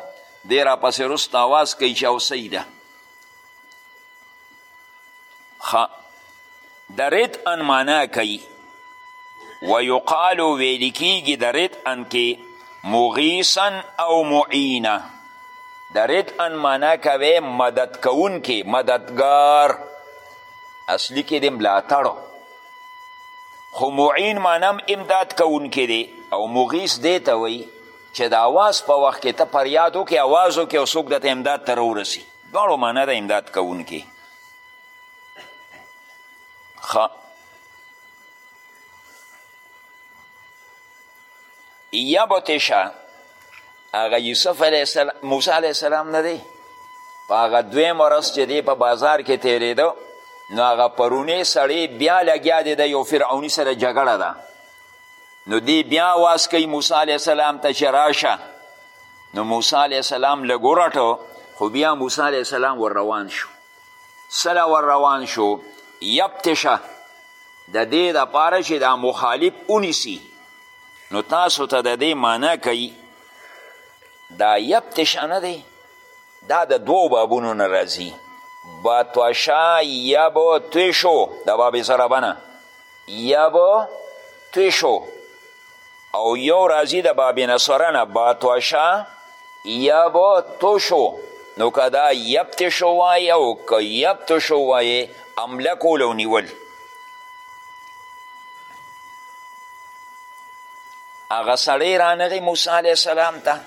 دی راپسې رسته اواز کوي چې او صحیح ده خ د رد ان معنا کوي ویقالو ویل کیږي د رد ان کې مغیثا او معینه د رد ان معنا کوي مدد کوونکې مددګار اصلي کې د ملاتړ خو معین معنا هم امداد کوونکې دی او مغیث دی ته وایي چې د اواز په وخت کې ته فریاد وکړې اواز وکړې او څوک درته امداد ته راورسي دواړو معنا د امداد کوونکي ښه یبتشه هغه یوسف علیه السلام موسی علیه السلام نه دی په هغه دویم ورځ چې دی په بازار کې تیریده نو هغه پرونی سړی بیا لګیا دی د یو فرعوني سره جګړه ده نو دی بیا آواز کوي موسی علیه السلام ته چې راشه نو موسی علیه السلام لږ ورټو خو بیا موسی علیه السلام ور روان شو سله ور روان شو یبتشه د دې دپاره چې دا مخالف ونیسي نو تاسو ته د دې معنا کوي دا یبتشه نه دی دا د دوو بابونو نه راځي بطشه یبتشو د باب ضربه نه یا به توی شو او یو راځي د باب نصره نه باتوشه یا به تو شو نو که دا یبت شو وایې او که یبت شو وایې عمله کول او نیول هغه سړی رانغی موسی علیه السلام ته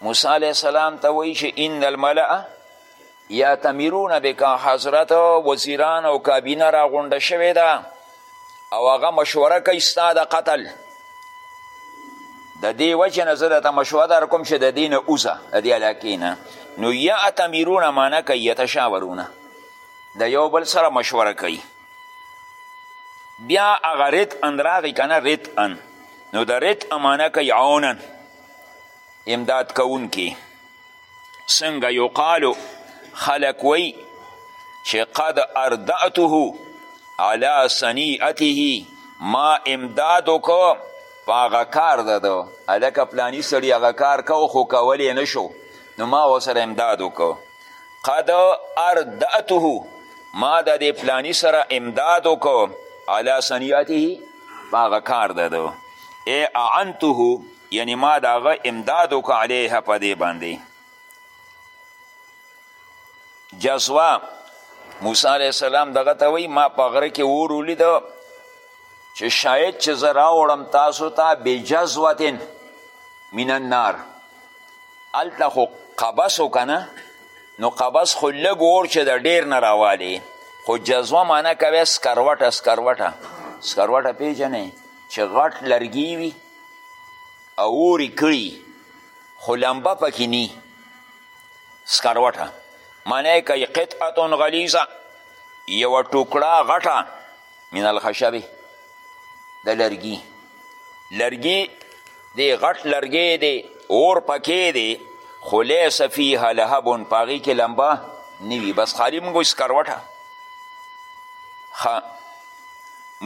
موسی علیه السلام ته وایي چې ان الملأ یعتمرون بک حضرت وزیران او کابینه را غونډه شوې ده او هغه مشوره کوي ستا د قتل د دې وجې نه زه درته مشوره در کوم چې د دې نه اوزه د دې علاقې نه نو یعتمرون معنی کوي یتشاورونه د یو بل سره مشوره کوي بیا هغه رت ان راغی کنه رت ان نو د رت امانه کوي عونن امداد کوونکی څنګه یقالو خلک وی چې قد اردعته علی صنیعته ما امداد وکړو په هغه کار ده ده هلکه پلانی سړي هغه کار کو خو کولی نه شو نو ما ورسره امداد وکړو قد اردعته ما د دې پلانی سره امداد وکړو علی صنیعته په هغه کار ده ده ای اعنته یعنی ما د هغه امداد وکړه علیها په دې باندې جزوا موسی علیه السلام دغه ته وایي ما په غره کې اور ولیده چې شاید چې زه راوړم تاسو ته تا بجزوتن من النار هلته خو قبس و که نه نو قبس خو لږ اور چې د ډیر نه راوالي خو جزوه معنی کوي سکروټه سکروټه سکروټه پیژنې چې غټ لرګی وي او اور یې کړي خو لمبه پکې نی سکروټه معنی کوي قطعه غلیظه یوه ټوکړه غټه من الخشبې د لرګي لرګي دی غټ لرګی دی اور پکې دی خو لیس فیها لهبون په هغې کې لمبه نه وي بس خالي موږ سکروټه ښه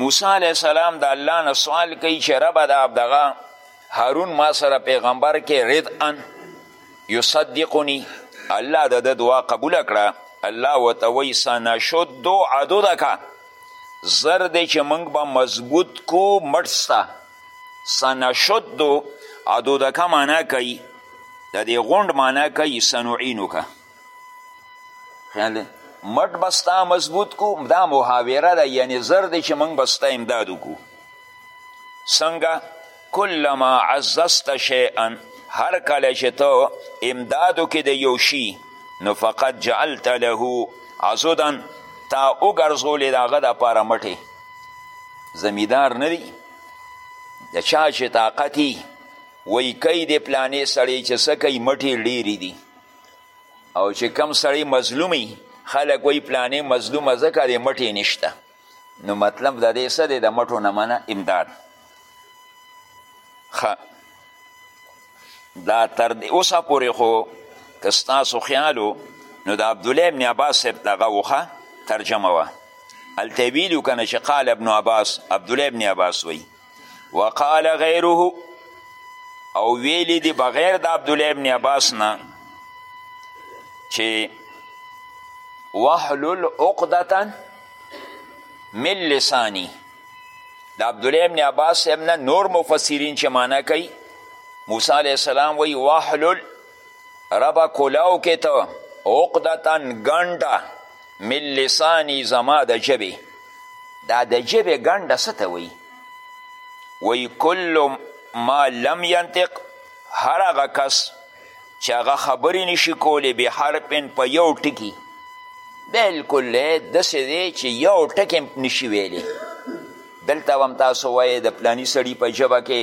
موسی علیه السلام د الله نه سوال کوي چې ربه دا دغه هارون ما سره پیغمبر کې رد ان یصدقنی الله د ده دعا قبول کړه الله ورته وایي سنشدو عدودکه زر دی چې موږ به مضبوط کو مټ ستا سنشدو عدودکه معنا کوي د دې غونډ معنا کوي سنعینکه خیال مټ به ستا مضبوط کو دا محاوره ده یعنی زر دی چې موږ به ستا امداد وکړو څنګه کلما عززت شیئا هر کله چې ته امداد وکړې د یو شي نو فقط جعلت له عضدا تا وګرځولې د هغه دپاره مټې زمیدار نه دی د چا چې طاقت وی کوي د پلانې سړی چې څه کوي مټې ډېرې دي او چې کم سړی مظلومی خلک وایي پلانې مظلومه ځکه دی مټې نشته نو مطلب د دې څه دی د مټو نه منه امداد ښه دا تر دې اوسه پورې خو که ستاسو خیال نو د عبدالله ابن عباس صاحب دغه وښه ترجمه وه هلته یې ویلي که نه چې قال ابن عباس عبدالله ابن عباس وایي وقال غیره او ویلی دی بغیر د عبدالله ابن عباس نه چې وحلل عقدتا من لسانی د عبدالله ابن عباس صاحب نه نور مفسرین چې معنی کوي موسی علیه السلام وی وحلل ربا کلاو کې ته عقدتا ګنډه من لسانی زما د ژبې دا د ژبې ګنډه څه ته وایي وایي کل ما لم ینطق هر هغه کس چې هغه خبرې نشي کولی بې حرفن په یو ټکي بلکل داسې دی چې یو ټکی نشي ویلی دلته هم تاسو وایې د پلاني سړي په ژبه کې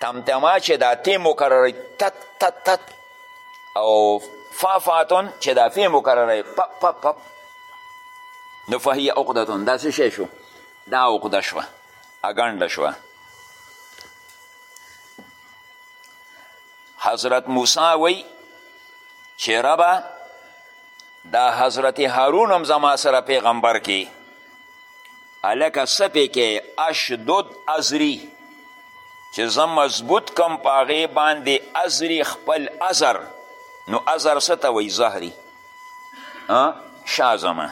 تمتما چې دا تی مکرره تت تت تت او فافاتون چې دا فی مکرره پپ پپ پپ نو فهی عقدتون دا څه شی شو دا عقده شوه اګنډه شوه حضرت موسی وی چې ربه دا حضرت هارون هم زما سره پیغمبر کې هلکه څه پې کې اشدد ازري چې زه مضبوط کم په هغې باندې ازري خپل ازر نو ازر څه ته وایي زهري شاه زما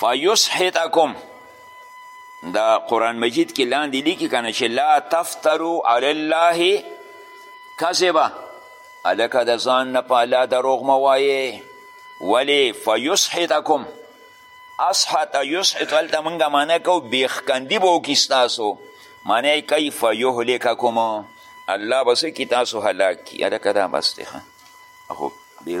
فیسحتکم دا قرآن مجید کې لاندې لیکي کنه چې لا تفترو علی الله کذبه هلکه د ځان نه په الله دروغ مه وایې ولې فیسحتکم اسحت یسحت هلته موږ معنی کو بیخکندي به وکړي ستاسو معنی یې کوي فیهلککم الله به څه کړي تاسو هلاک کړي هلکه دا بس دی ښه خو ډېر